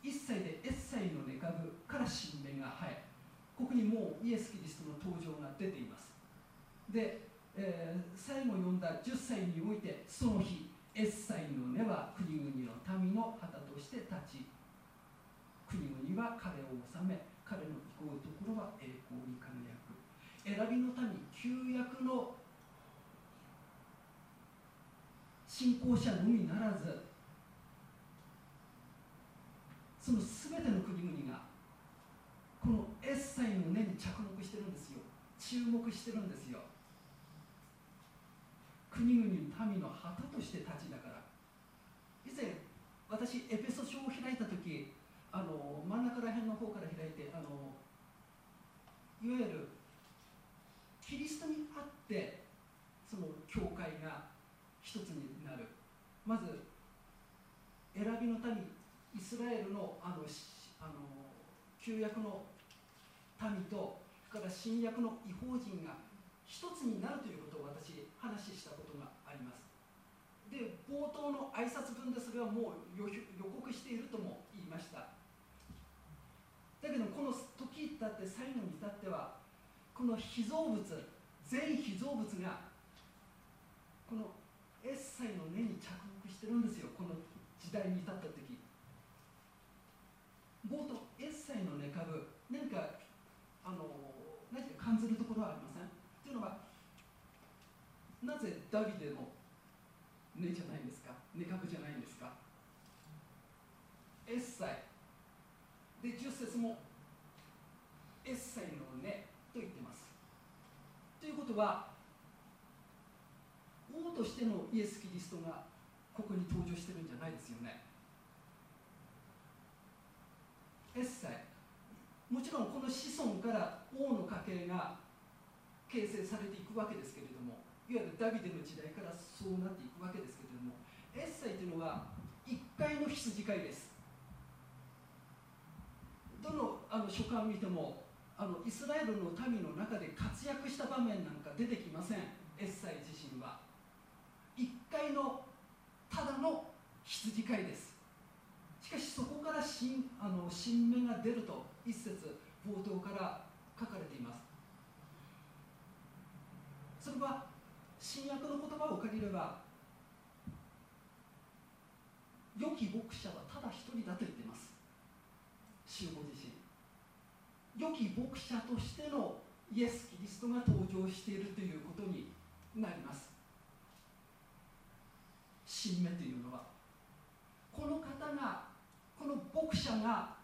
一歳でエッサイの根株から新芽が生えここにもうイエス・キリストの登場が出ています。で、えー、最後読んだ10歳においてその日エッサイの根は国々の民の旗として立ち国々は彼を治め彼の行こうところは栄光に輝く。選びの民旧約の信仰者のみならずその全ての国々がこのエッサイの根に着目してるんですよ。注目してるんですよ。国々の民の旗として立ちながら以前私エペソ書を開いた時あの真ん中ら辺の方から開いてあのいわゆるキリストにあってその教会が一つになる。まず選びの民イスラエルのあのあの旧約の民とから新約の違法人が一つになるということを私話したことがあります。で冒頭の挨拶文でそれはもう予告しているとも言いました。だけどこの時だって最後に至ってはこの被造物全被造物がこのエッサイの根に着目してるんですよ。この時代に至った時。冒頭エッサイの根株何かあの何か感じるところはありませんというのはなぜダビデの根じゃないんですか？根株じゃないんですか？エッサイ。で10節もエッサイの根と言ってます。ということは王としてのイエス・キリストがここに登場してるんじゃないですよね。エッサイ。もちろんこの子孫から王の家系が形成されていくわけですけれどもいわゆるダビデの時代からそうなっていくわけですけれどもエッサイというのは一回の羊飼いです。どのあの書簡を見てもあのイスラエルの民の中で活躍した場面なんか出てきません。エッサイ自身は。一回のただの羊飼いです。しかしそこから新あの新芽が出ると一節冒頭から書かれています。それは新約の言葉を借りれば良き牧者はただ一人だと言っています。主ご自身。良き牧者としてのイエス・キリストが登場しているということになります。新芽というのはこの方がこの牧者が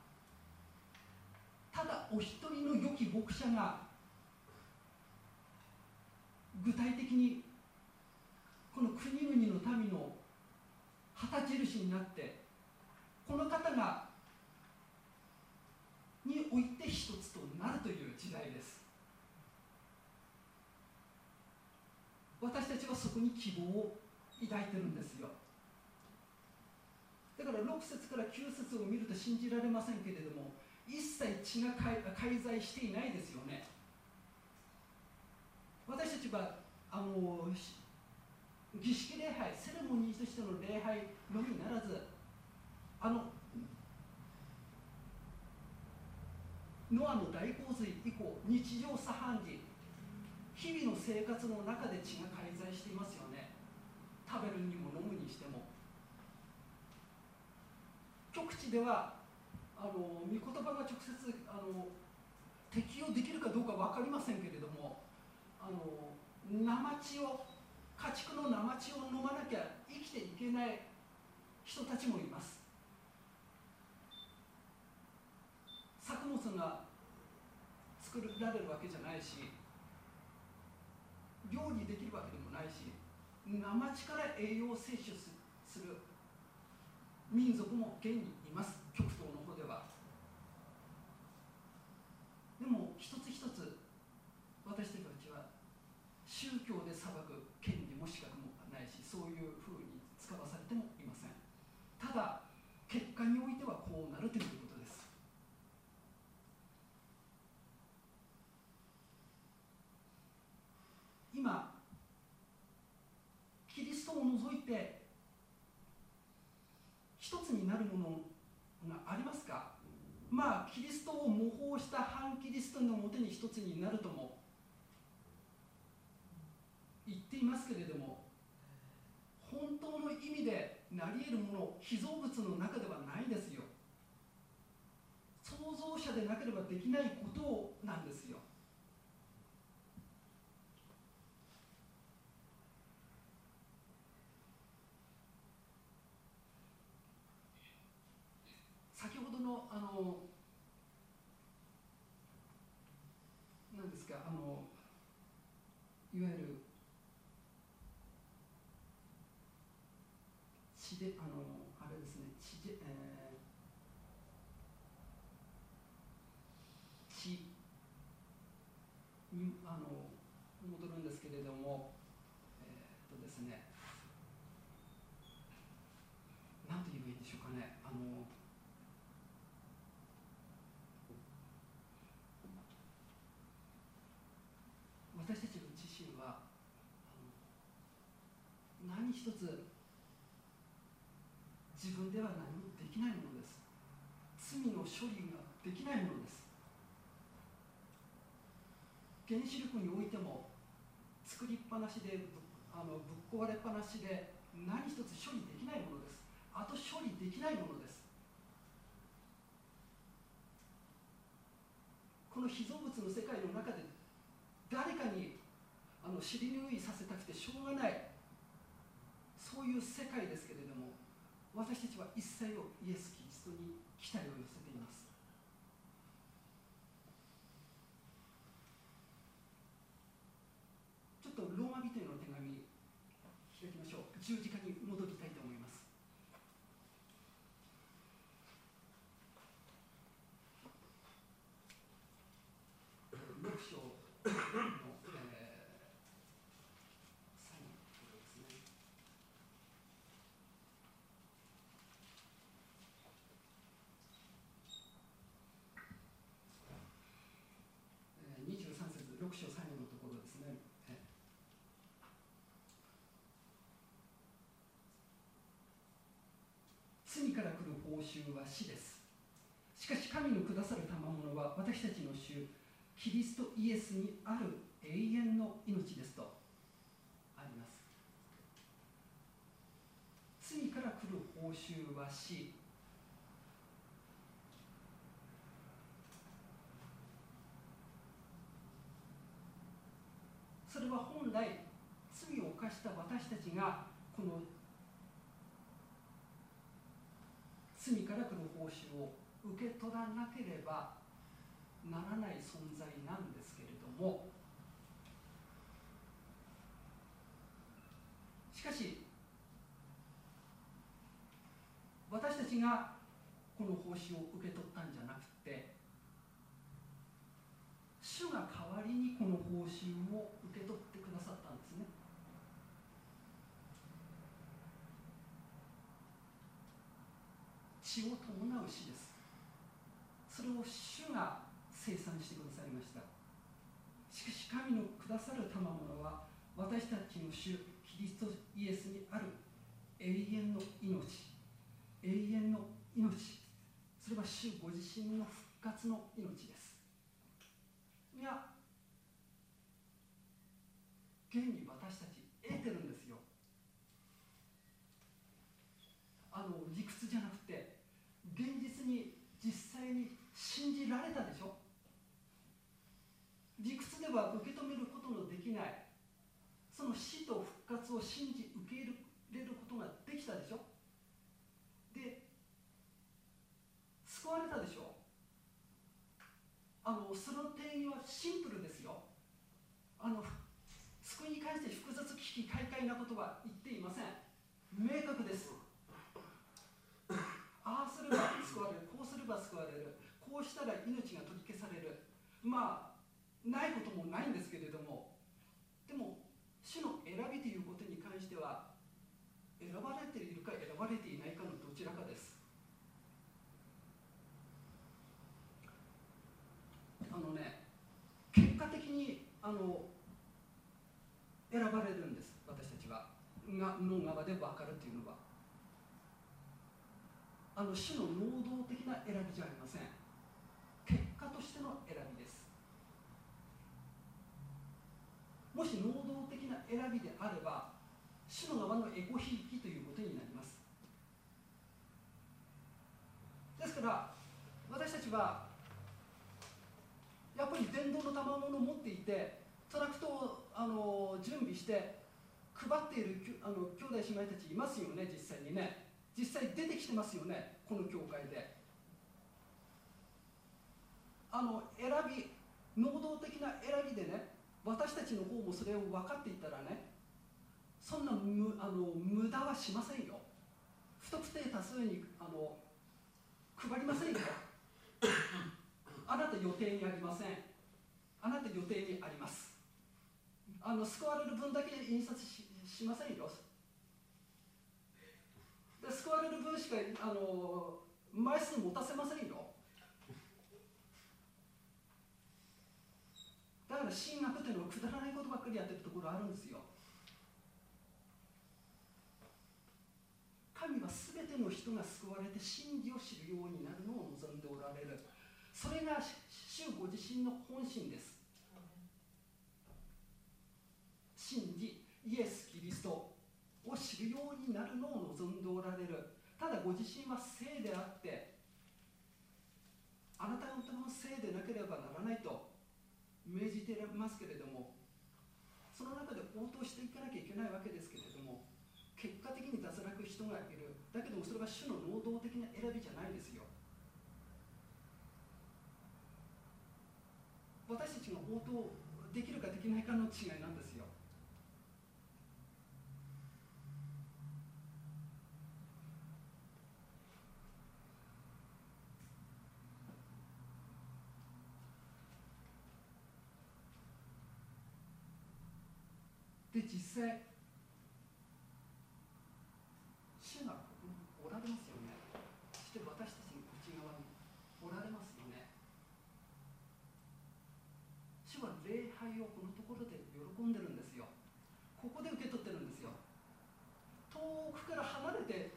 ただお一人の良き牧者が具体的にこの国々の民の旗印になってこの方がにおいて一つとなるという時代です。私たちはそこに希望を抱いてるんですよ。だから6節から9節を見ると信じられませんけれども一切血が介在していないですよね。私たちはあの儀式礼拝セレモニーとしての礼拝のみならずあのノアの大洪水以降日常茶飯事日々の生活の中で血が介在していますよね。食べるにも飲むにしても。極地ではあの御言葉が直接あの適用できるかどうか分かりませんけれどもあの生血を家畜の生血を飲まなきゃ生きていけない人たちもいます。作物が作られるわけじゃないし料理できるわけでもないし生地から栄養を摂取する民族も現にいます。極東の方では。でも一つ一つ私たちは宗教で裁く権利も資格もないしそういうふうに使わされてもいませんただ結果においてはこうなるということです。今キリストを除いて一つになるものがありますか？まあキリストを模倣した反キリストのもとに一つになるとも言っていますけれども本当の意味でなり得るもの被造物の中ではないですよ。創造者でなければできないことなんですよ先ほどのあの何ですかあのいわゆる血であのあれですね血で、えー、血にあの戻るんですけれどもえー、っとですね何と言えばいいんでしょうかねあの私たちの自身は何一つ自分では何もできないものです。罪の処理ができないものです。原子力においても作りっぱなしであのぶっ壊れっぱなしで何一つ処理できないものです。あと処理できないものです。この被造物の世界の中で誰かにあの尻拭いさせたくてしょうがないそういう世界ですけれども私たちは一切をイエス・キリストに期待を寄せています。ちょっとローマ人への手紙開きましょう十字架に戻りたいと思います6章の、えー、最後のところですねえー23節6章最後のところですね。え罪から来る報酬は死です。しかし神のくださる賜物は私たちの主キリストイエスにある永遠の命ですとあります。罪から来る報酬は死。それは本来罪を犯した私たちがこの罪から来る報酬を受け取らなければならない存在なんですけれども。しかし私たちがこの報酬を受け取ったんじゃなくて主が代わりにこの報酬を受け取ってくださったんですね血を伴う死ですそれを主が生産してくださいましたしかし神のくださる賜物は私たちの主キリストイエスにある永遠の命。永遠の命。それは主ご自身の復活の命です。いや現に私たち得てるんですよ。あの理屈じゃなくて現実に実際に信じられたでしょ。理屈では受け止めることのできないの死と復活を信じ受け入れることができたでしょ？で救われたでしょ？あのその定義はシンプルですよ。あの救いに関して複雑危機開会なことは言っていません。明確です。ああすれば救われる。こうすれば救われる。こうしたら命が取り消される。まあないこともないんですけれども。でも主の選びということに関しては選ばれているか選ばれていないかのどちらかです。あのね結果的にあの選ばれるんです私たちは。がの側で分かるというのは。あの主の能動的な選びじゃありません。結果としての選びです。もし能動選びであれば主の側のエゴひいきということになります。ですから私たちはやっぱり伝道の賜物を持っていてトラクトをあの準備して配っているあの兄弟姉妹たちいますよね実際にね。実際出てきてますよねこの教会で。あの選び能動的な選びでね私たちの方もそれを分かっていたらねそんなむあの無駄はしませんよ。不特定多数にあの配りませんよ。あなた予定にありません。あなた予定にあります。あの救われる分だけ印刷ししませんよ。で救われる分しかあの枚数持たせませんよ。だから神学っていうのはくだらないことばっかりやってるところあるんですよ。神は全ての人が救われて真理を知るようになるのを望んでおられる。それが主ご自身の本心です。真理イエス・キリストを知るようになるのを望んでおられる。ただご自身は聖であってあなた方の聖でなければならないと。命じてますけれどもその中で応答していかなきゃいけないわけですけれども結果的に脱落人がいる。だけどもそれは主の能動的な選びじゃないですよ。私たちが応答できるかできないかの違いなんですよで実際主がここにおられますよね。そして私たちの内側におられますよね。主は礼拝をこのところで喜んでるんですよ。ここで受け取ってるんですよ。遠くから離れて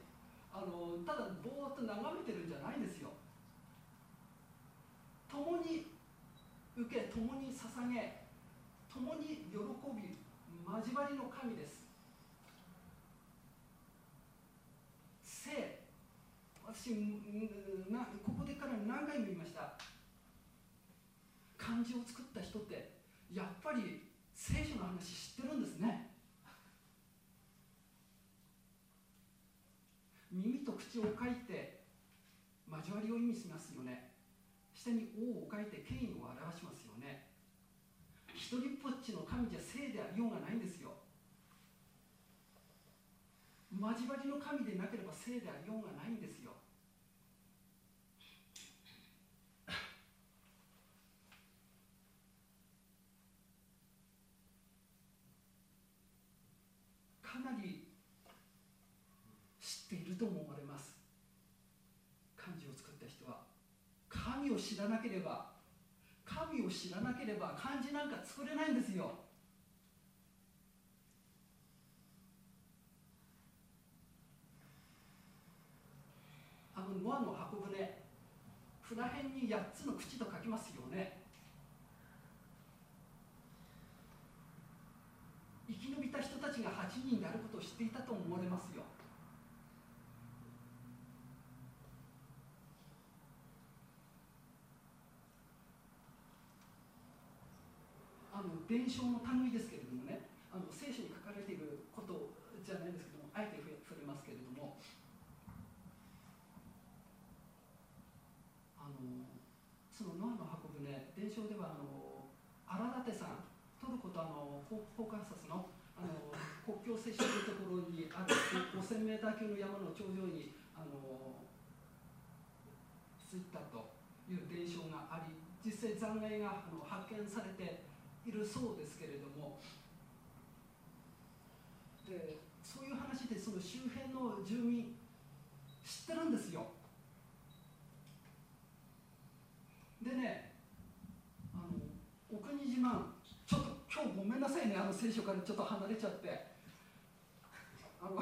あのただぼーっと眺めてるんじゃないんですよ。共に受け共に捧げ共に喜び交わりの神です。聖。私なここでから何回も言いました。漢字を作った人ってやっぱり聖書の話知ってるんですね。耳と口を書いて交わりを意味しますよね。下に王を書いて権威を表しますよ一人ぽっちの神じゃ聖でありようがないんですよ。交わりの神でなければ聖でありようがないんですよ。かなり知っていると思われます。漢字を作った人は。神を知らなければ神を知らなければ漢字なんか作れないんですよ。あのノアの箱舟船辺に8つの口と書きますよね。生き延びた人たちが8人であることを知っていたと思われますよあの伝承の類ですけれどもねあの聖書に書かれていることじゃないですけどもあえて触れますけれどもあのそのノアの箱舟伝承ではあの荒立さんトルコとあのコーカサスのあの国境接しているところにある5000メーター級の山の頂上にあの着いたという伝承があり実際残骸があの発見されているそうですけれども。でそういう話でその周辺の住民知ってるんですよ。でねあのお国自慢ちょっと今日ごめんなさいね。あの聖書からちょっと離れちゃって。あの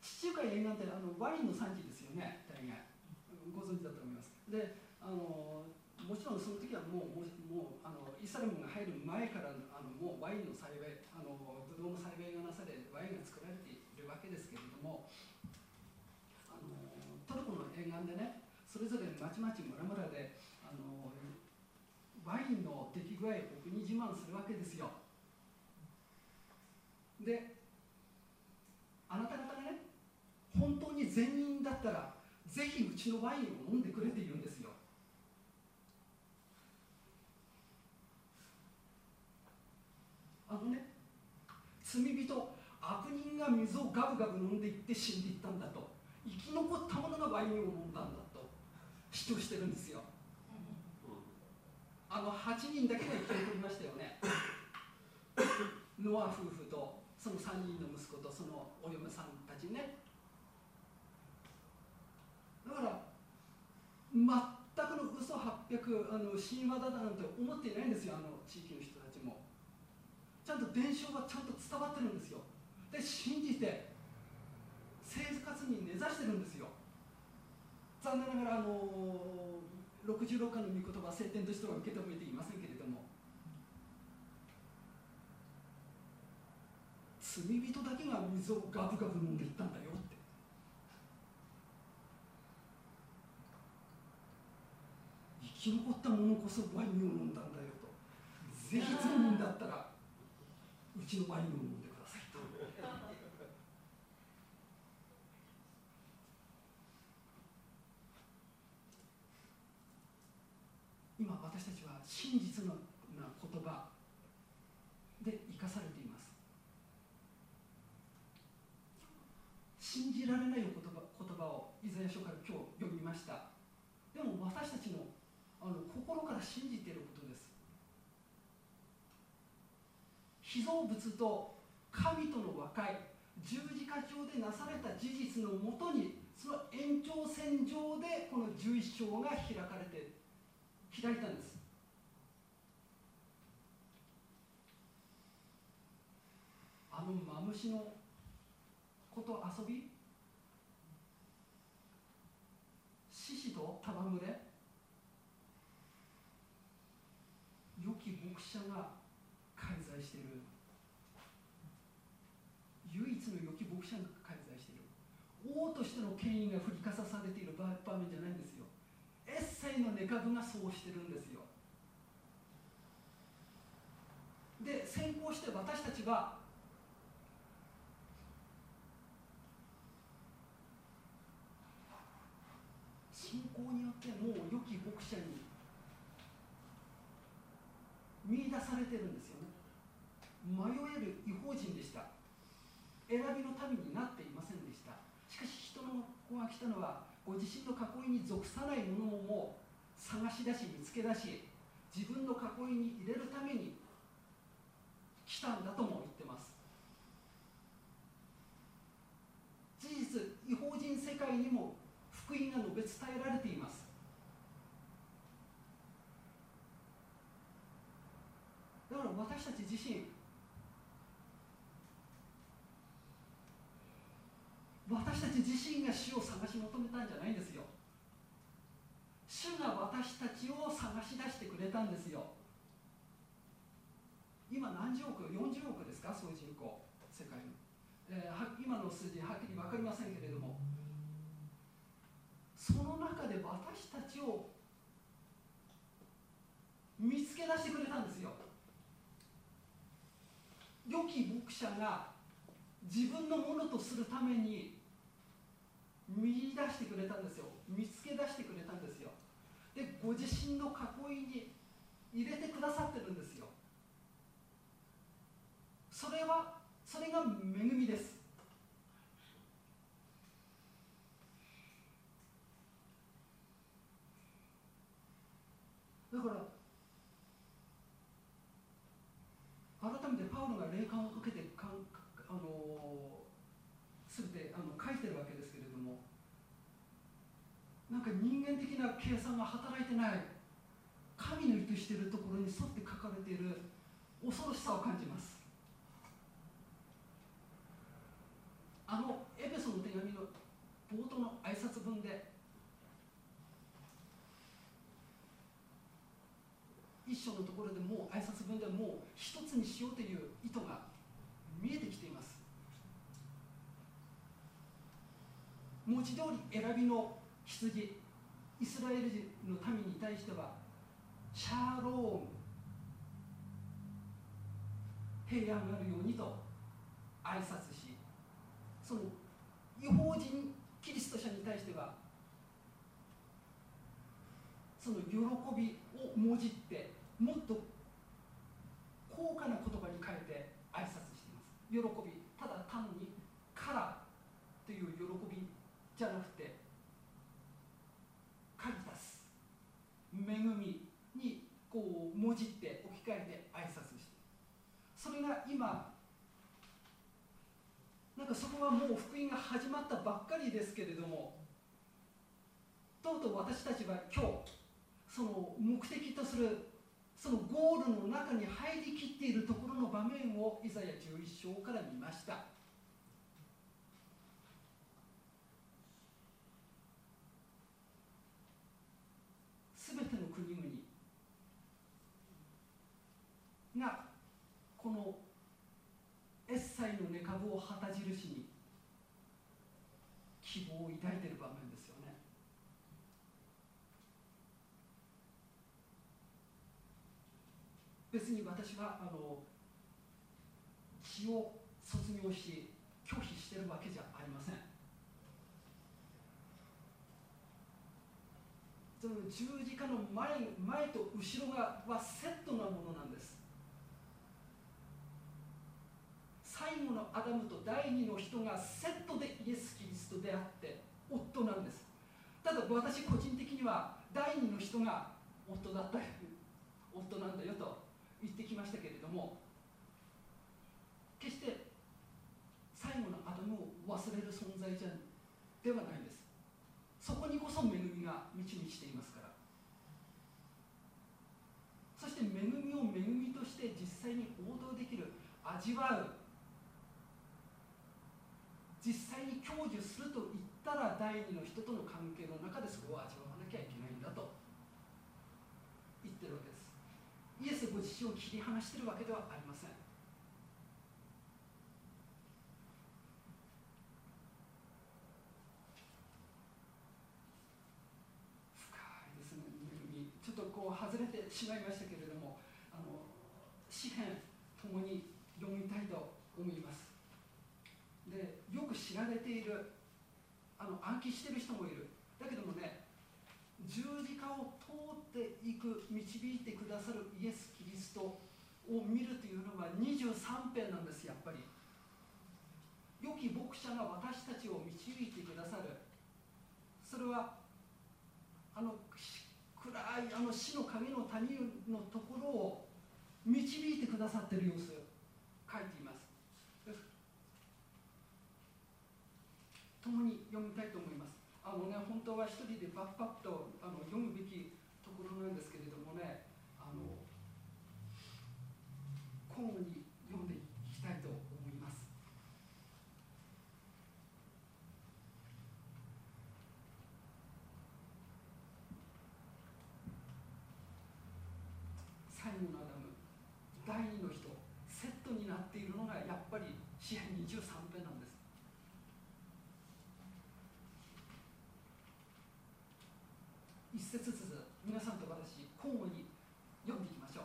地中海沿岸ってあのワインの産地ですよね。大概。ご存知だと思います。であのもちろんその時はもうもうもうあのイスラムが入る前からあのもうワインの栽培あのブドウの栽培がなされワインが作られているわけですけれどもあのトルコの沿岸でねそれぞれまちまち村々であのワインの出来具合を僕に自慢するわけですよ。であなた方がね本当に善人だったらぜひうちのワインを飲んでくれているんですよあのね罪人悪人が水をガブガブ飲んでいって死んでいったんだと。生き残った者がワインを飲んだんだと。主張してるんですよ。あの8人だけが生き残りましたよね。ノア夫婦とその3人の息子とそのお嫁さんたちね。だから全くの嘘800あの神話だなんて思っていないんですよあの地域の人たちゃんと伝承がちゃんと伝わってるんですよ。で信じて生活に根ざしてるんですよ。残念ながらあの66巻の御言葉聖典としては受け止めていませんけれども。罪人だけが水をガブガブ飲んでいったんだよって。生き残った者こそワインを飲んだんだよと。ぜひ罪人だったらうちのワインを飲んでくださいと。今私たちは真実な言葉で生かされています。信じられない言葉言葉をイザヤ書から今日読みました。でも私たちのあの心から信じていることです被造物と神との和解十字架上でなされた事実のもとにその延長線上でこの11章が開かれて開いたんです。あのマムシのこと遊び？獅子と戯れ？良き牧者が介在している唯一の良き牧者が介在している王としての権威が振りかざされている場面じゃないんですよ。エッセイの根株がそうしてるんですよ。で先行して私たちは信仰によってもう良き牧者に見出されてるんですよね。迷える違法人でした。選びの民になっていませんし人の子が来たのはご自身の囲いに属さないものをも探し出し見つけ出し自分の囲いに入れるために来たんだとも言ってます。事実違法人世界にも福音が述べ伝えられています。だから私たち自身私たち自身が主を探し求めたんじゃないんですよ。主が私たちを探し出してくれたんですよ。今何十億40億ですか？総人口世界の、えー、今の数字はっきり分かりませんけれども。その中で私たちを見つけ出してくれたんですよ。良き牧者が自分のものとするために見出してくれたんですよ。見つけ出してくれたんですよ。でご自身の囲いに入れてくださってるんですよ。それはそれが恵みです。だから改めてパウロが霊感を受けてかんあの全てあの書いてるわけですけれどもなんか人間的な計算が働いてない。神の意図しているところに沿って書かれている。恐ろしさを感じます。あのエペソの手紙の冒頭の挨拶文で一章のところでもう挨拶文でもう一つにしようという意図が見えてきています。文字通り選びの羊イスラエル人の民に対してはシャーローム平安があるようにと挨拶しその違法人キリスト者に対してはその喜びをもじってもっと高価な言葉に変えて挨拶しています。喜びただ単に「から」という喜びじゃなくてカリタス恵みにこうもじって置き換えて挨拶して。それが今なんかそこはもう福音が始まったばっかりですけれどもとうとう私たちは今日その目的とするそのゴールの中に入りきっているところの場面をイザヤ11章から見ました。すべての国々がこのエッサイの根株を旗印に希望を抱いている場面ですよね。別に私はあの血を卒業し拒否してるわけじゃありませんその十字架の前前と後ろがはセットなものなんです。最後のアダムと第二の人がセットでイエス・キリストであって夫なんです。ただ私個人的には第二の人が夫だった夫なんだよと言ってきましたけれども決して最後のアダムを忘れる存在じゃではないんです。そこにこそ恵みが満ち満ちていますから。そして恵みを恵みとして実際に応答できる味わう。実際に享受すると言ったら第二の人との関係の中でそれを味わわなきゃいけないんだと。言ってるわけです。イエスご自身を切り離してるわけではありません深いですね恵みちょっとこう外れてしまいましたけれどもあの詩篇ともに読みたいと思います。でよく知られているあの暗記してる人もいる。だけどもね十字架を通っていく導いてくださるイエス・キリストを見るというのは23編なんですやっぱり。良き牧者が私たちを導いてくださる。それはあの暗いあの死の影の谷のところを導いてくださっている様子書いています。共に読みたいと思います。あのね本当は一人でパッパッとあの読むべきところなんですけれどもねあの交互に読んでいきたいと思います最後のアダム第二の人セットになっているのがやっぱり詩篇23編なんです。一節ずつ皆さんと私交互に読んでいきましょう。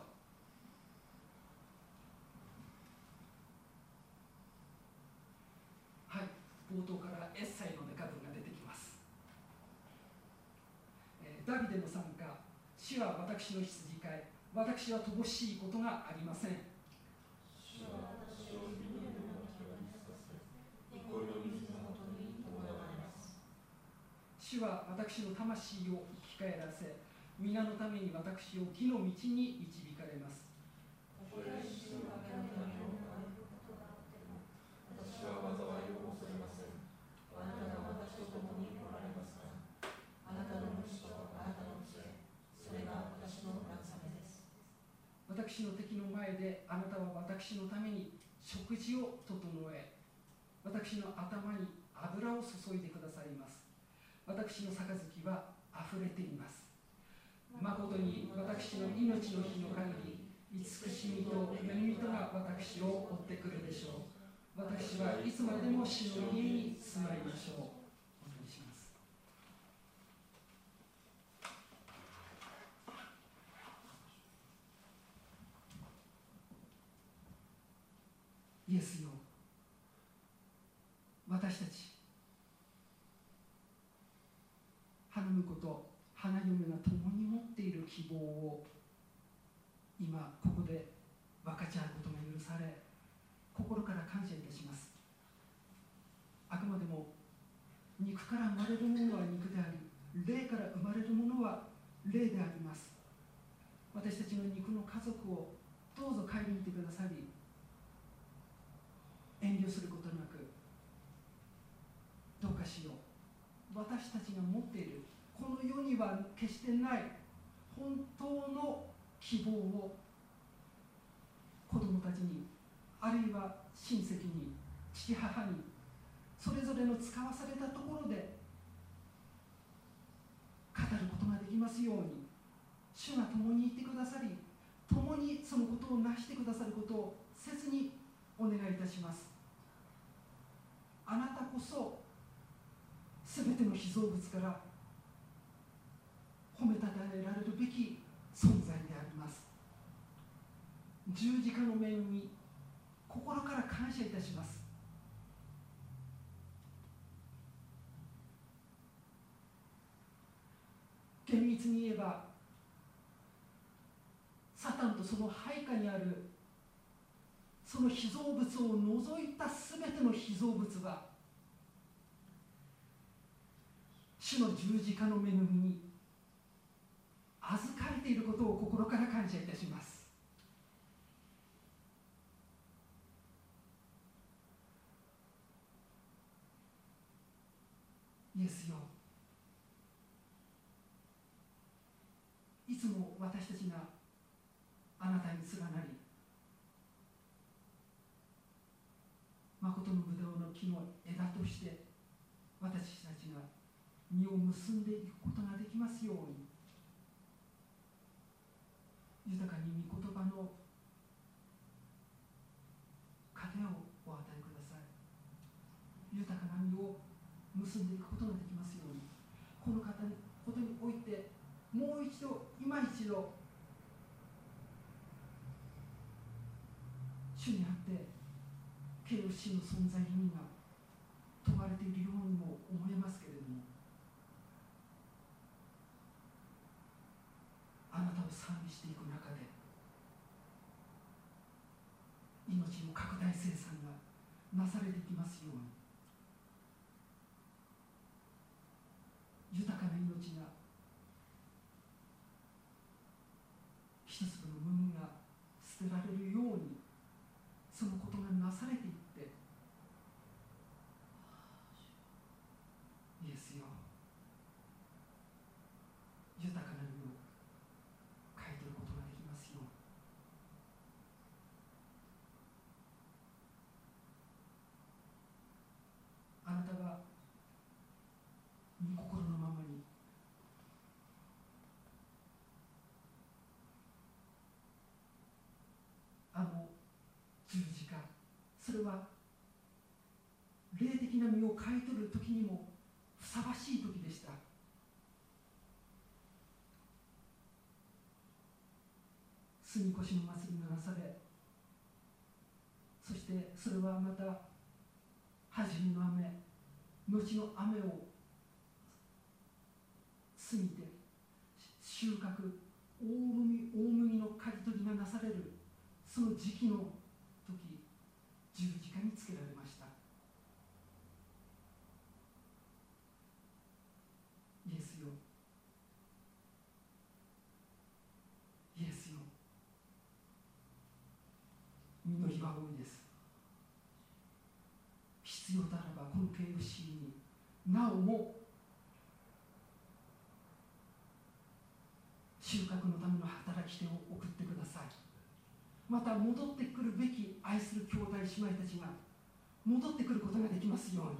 はい冒頭からエッサイのネカ文が出てきます、えーダビデの参加主は私の羊飼い私は乏しいことがありません主は私を主は私の魂を生き返らせ皆のために私を義の道に導かれます私は災いを恐れません。あなたが私と共におられます。あなたの主とあなたの知恵、それが私の慰めです。私の敵の前であなたは私のために食事を整え私の頭に油を注いでくださいます私の杯は溢れています。誠に私の命の日の限り慈しみと恵みとが私を追ってくるでしょう。私はいつまでも主の家に住まいましょう。イエスよ。私たち花婿と花嫁が共に持っている希望を今ここで分かち合うことが許され心から感謝いたします。あくまでも肉から生まれるものは肉であり霊から生まれるものは霊であります。私たちの肉の家族をどうぞ顧みてくださり遠慮することなくどうかしよう。私たちが持っているの世には決してない本当の希望を子供たちにあるいは親戚に父母にそれぞれの使わされたところで語ることができますように主が共にいてくださり共にそのことを成してくださることを切にお願いいたします。あなたこそ全ての被造物から褒めたたえられるべき存在であります。十字架の恵み心から感謝いたします。厳密に言えばサタンとその配下にあるその被造物を除いた全ての被造物は主の十字架の恵みに預かれていることを心から感謝いたします。イエスよ。いつも私たちがあなたに連なり誠のブドウの木の枝として私たちが実を結んでいくことができますように。豊かに御言葉の糧をお与えください。豊かな実を結んでいくことができますように。この方にことにおいてもう一度今一度主にあってケルシの存在意味が問われているようにも思えますけどもあなたを賛美していく中で命の拡大生産がなされてきますように豊かな命が一粒の麦が捨てられるようにそのことがなされていってイエスよ豊かな実を書いてることができますようにあなたは御心のままにあの十字架それは霊的な実を買い取る時にもふさわしい時でした。杉越しの祭りがなされそしてそれはまた初めの雨後の雨を過ぎて収穫大麦大麦の刈り取りがなされるその時期の十字架につけられました。イエスよ。イエスよ。実りは多いです。必要ならばこの経由シになおも収穫のための働き手を送ってください。また戻ってくるべき愛する兄弟姉妹たちが戻ってくることができますように。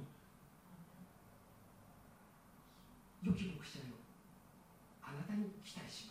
良き牧者よ。あなたに期待します。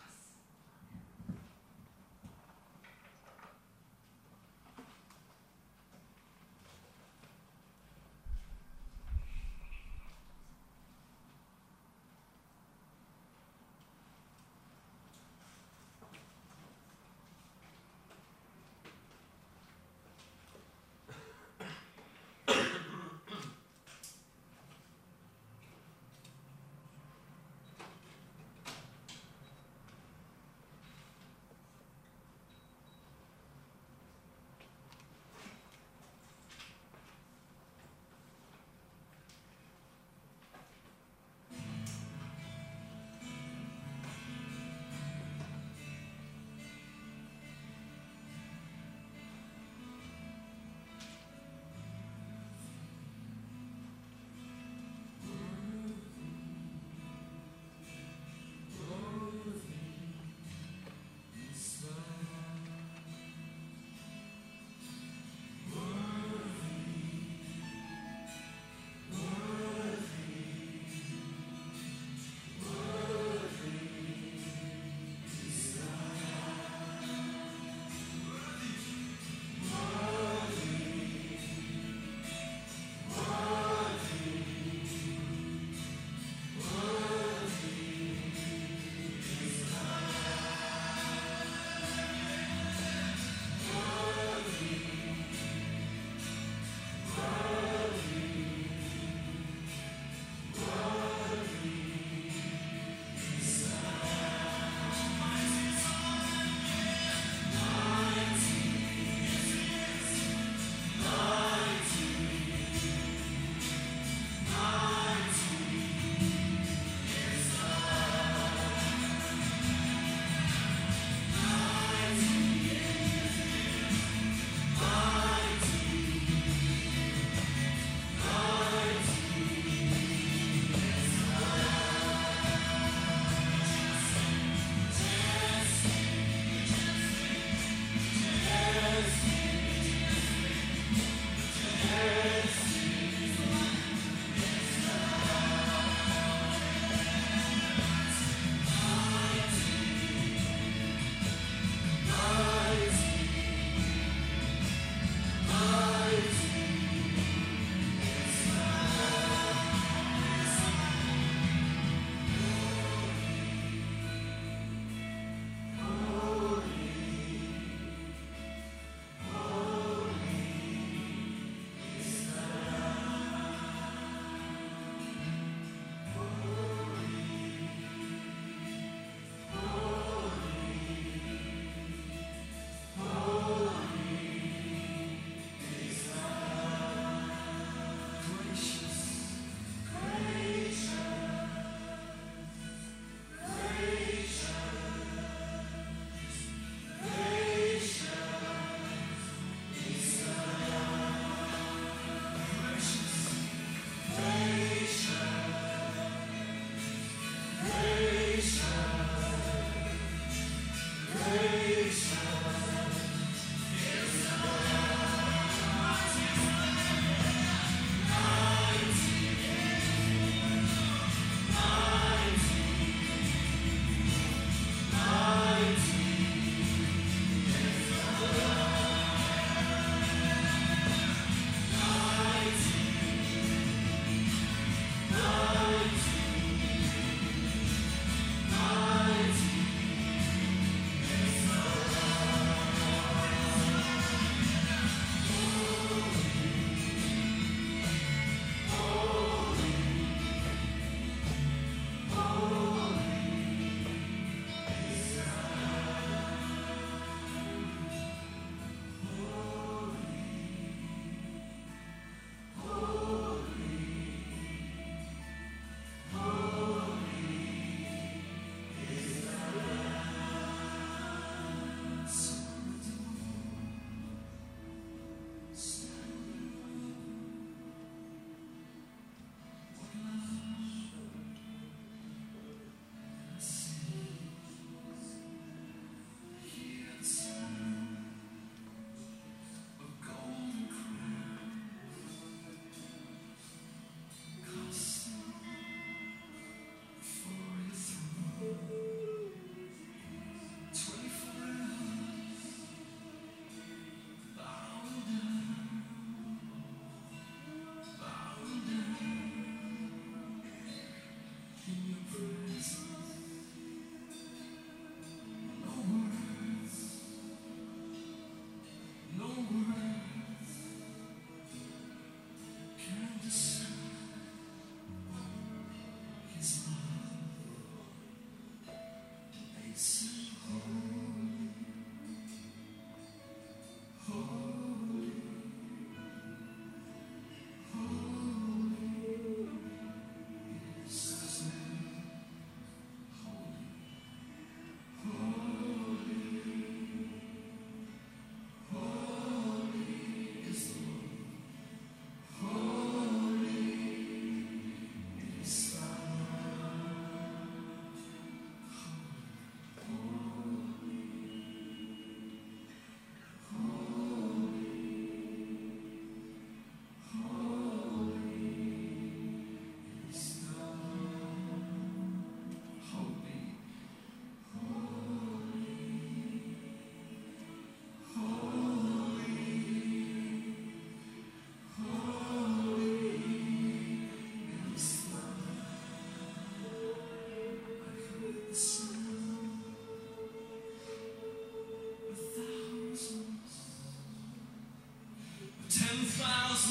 私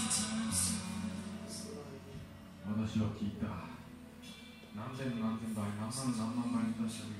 は聞いた。何千何千倍何万何万倍に出した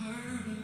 heard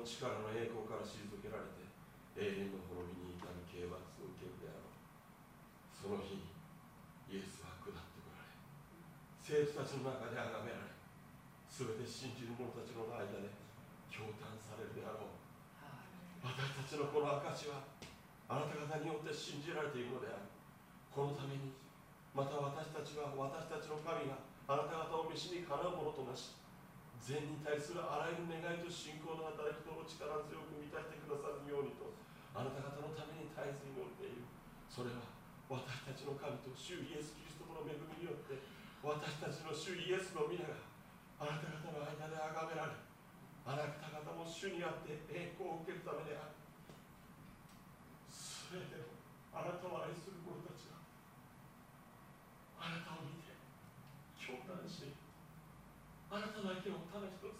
の力の栄光から退けられて永遠の滅びに至る刑罰を受けるであろう。その日イエスは下ってこられ生徒たちの中で崇められ全て信じる者たちの間で驚嘆されるであろう。私たちのこの証はあなた方によって信じられているのである。このためにまた私たちは私たちの神があなた方を召しにかなうものとなし善に対するあらゆる願いと信仰の働きとを力強く満たしてくださるようにとあなた方のために絶えず祈っている。それは私たちの神と主イエス・キリストの恵みによって私たちの主イエスの皆があなた方の間で崇められあなた方も主にあって栄光を受けるためである。全てのあなたを愛する者たちがあなたを見て共感しあなただけをただ一つ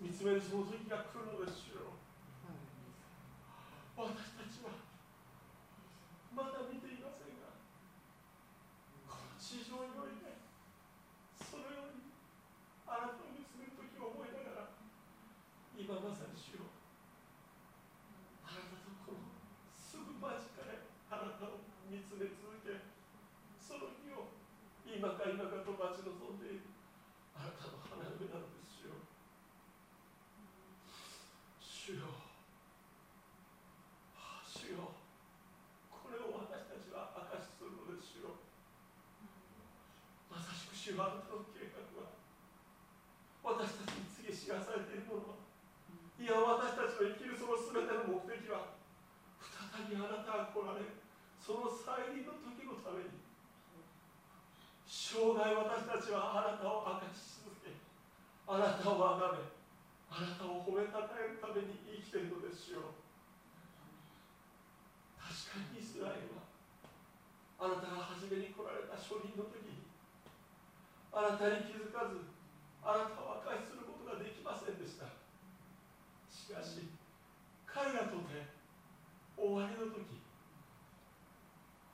見つめるその時が来るのですよ。私たちはまだ見ていませんがこの地上においてそのようにあなたを見つめる時を思いながら今まさに主よあなたとこのすぐ間近であなたを見つめ続けその日を今か今かと待ち望んでいるあなたの花嫁なのですよ主よああ主よこれを私たちは証しするのですよまさしく主はあなたの計画は私たちに告げ知らされているものはいや私たちの生きるその全ての目的は再びあなたが来られるその再臨の時のために生涯私たちはあなたを明かし続けあなたを崇めあなたを褒めたたえるために生きているのですよ。確かにイスラエルはあなたが初めに来られた初任の時にあなたに気づかずあなたを明かしすることができませんでした。しかし彼らとて終わりの時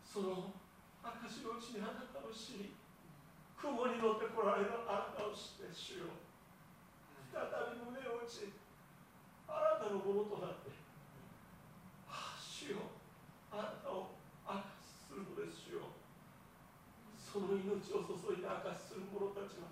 その証のうちにあなたを知り雲に乗ってこられるあなたを知って主よ再び胸を打ちあなたのものとなってああ主よあなたを証しするのです主よ。その命を注いで証しする者たちは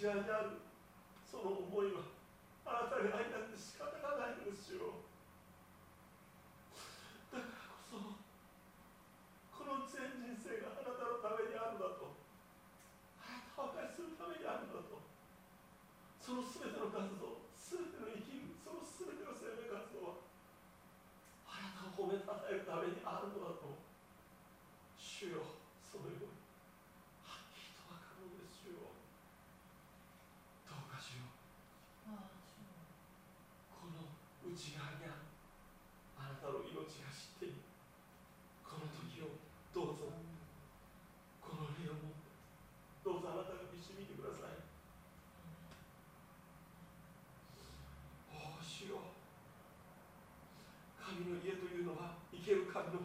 父親である。その思いはあなたに愛なんて仕方がないのですよ。だからこそこの全人生があなたのためにあるんだと。あなたを破壊するためにあるんだと。その全ての活動全ての生きるその全ての生命活動はあなたを褒めたたえるためにあるの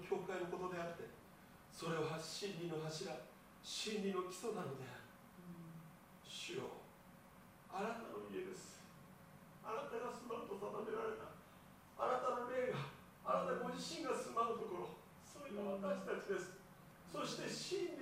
教会のことであってそれは真理の柱真理の基礎なのである、うん、主よあなたの家です。あなたが住まうと定められた。あなたの霊があなたご自身が住まうところそれが私たちです。そして真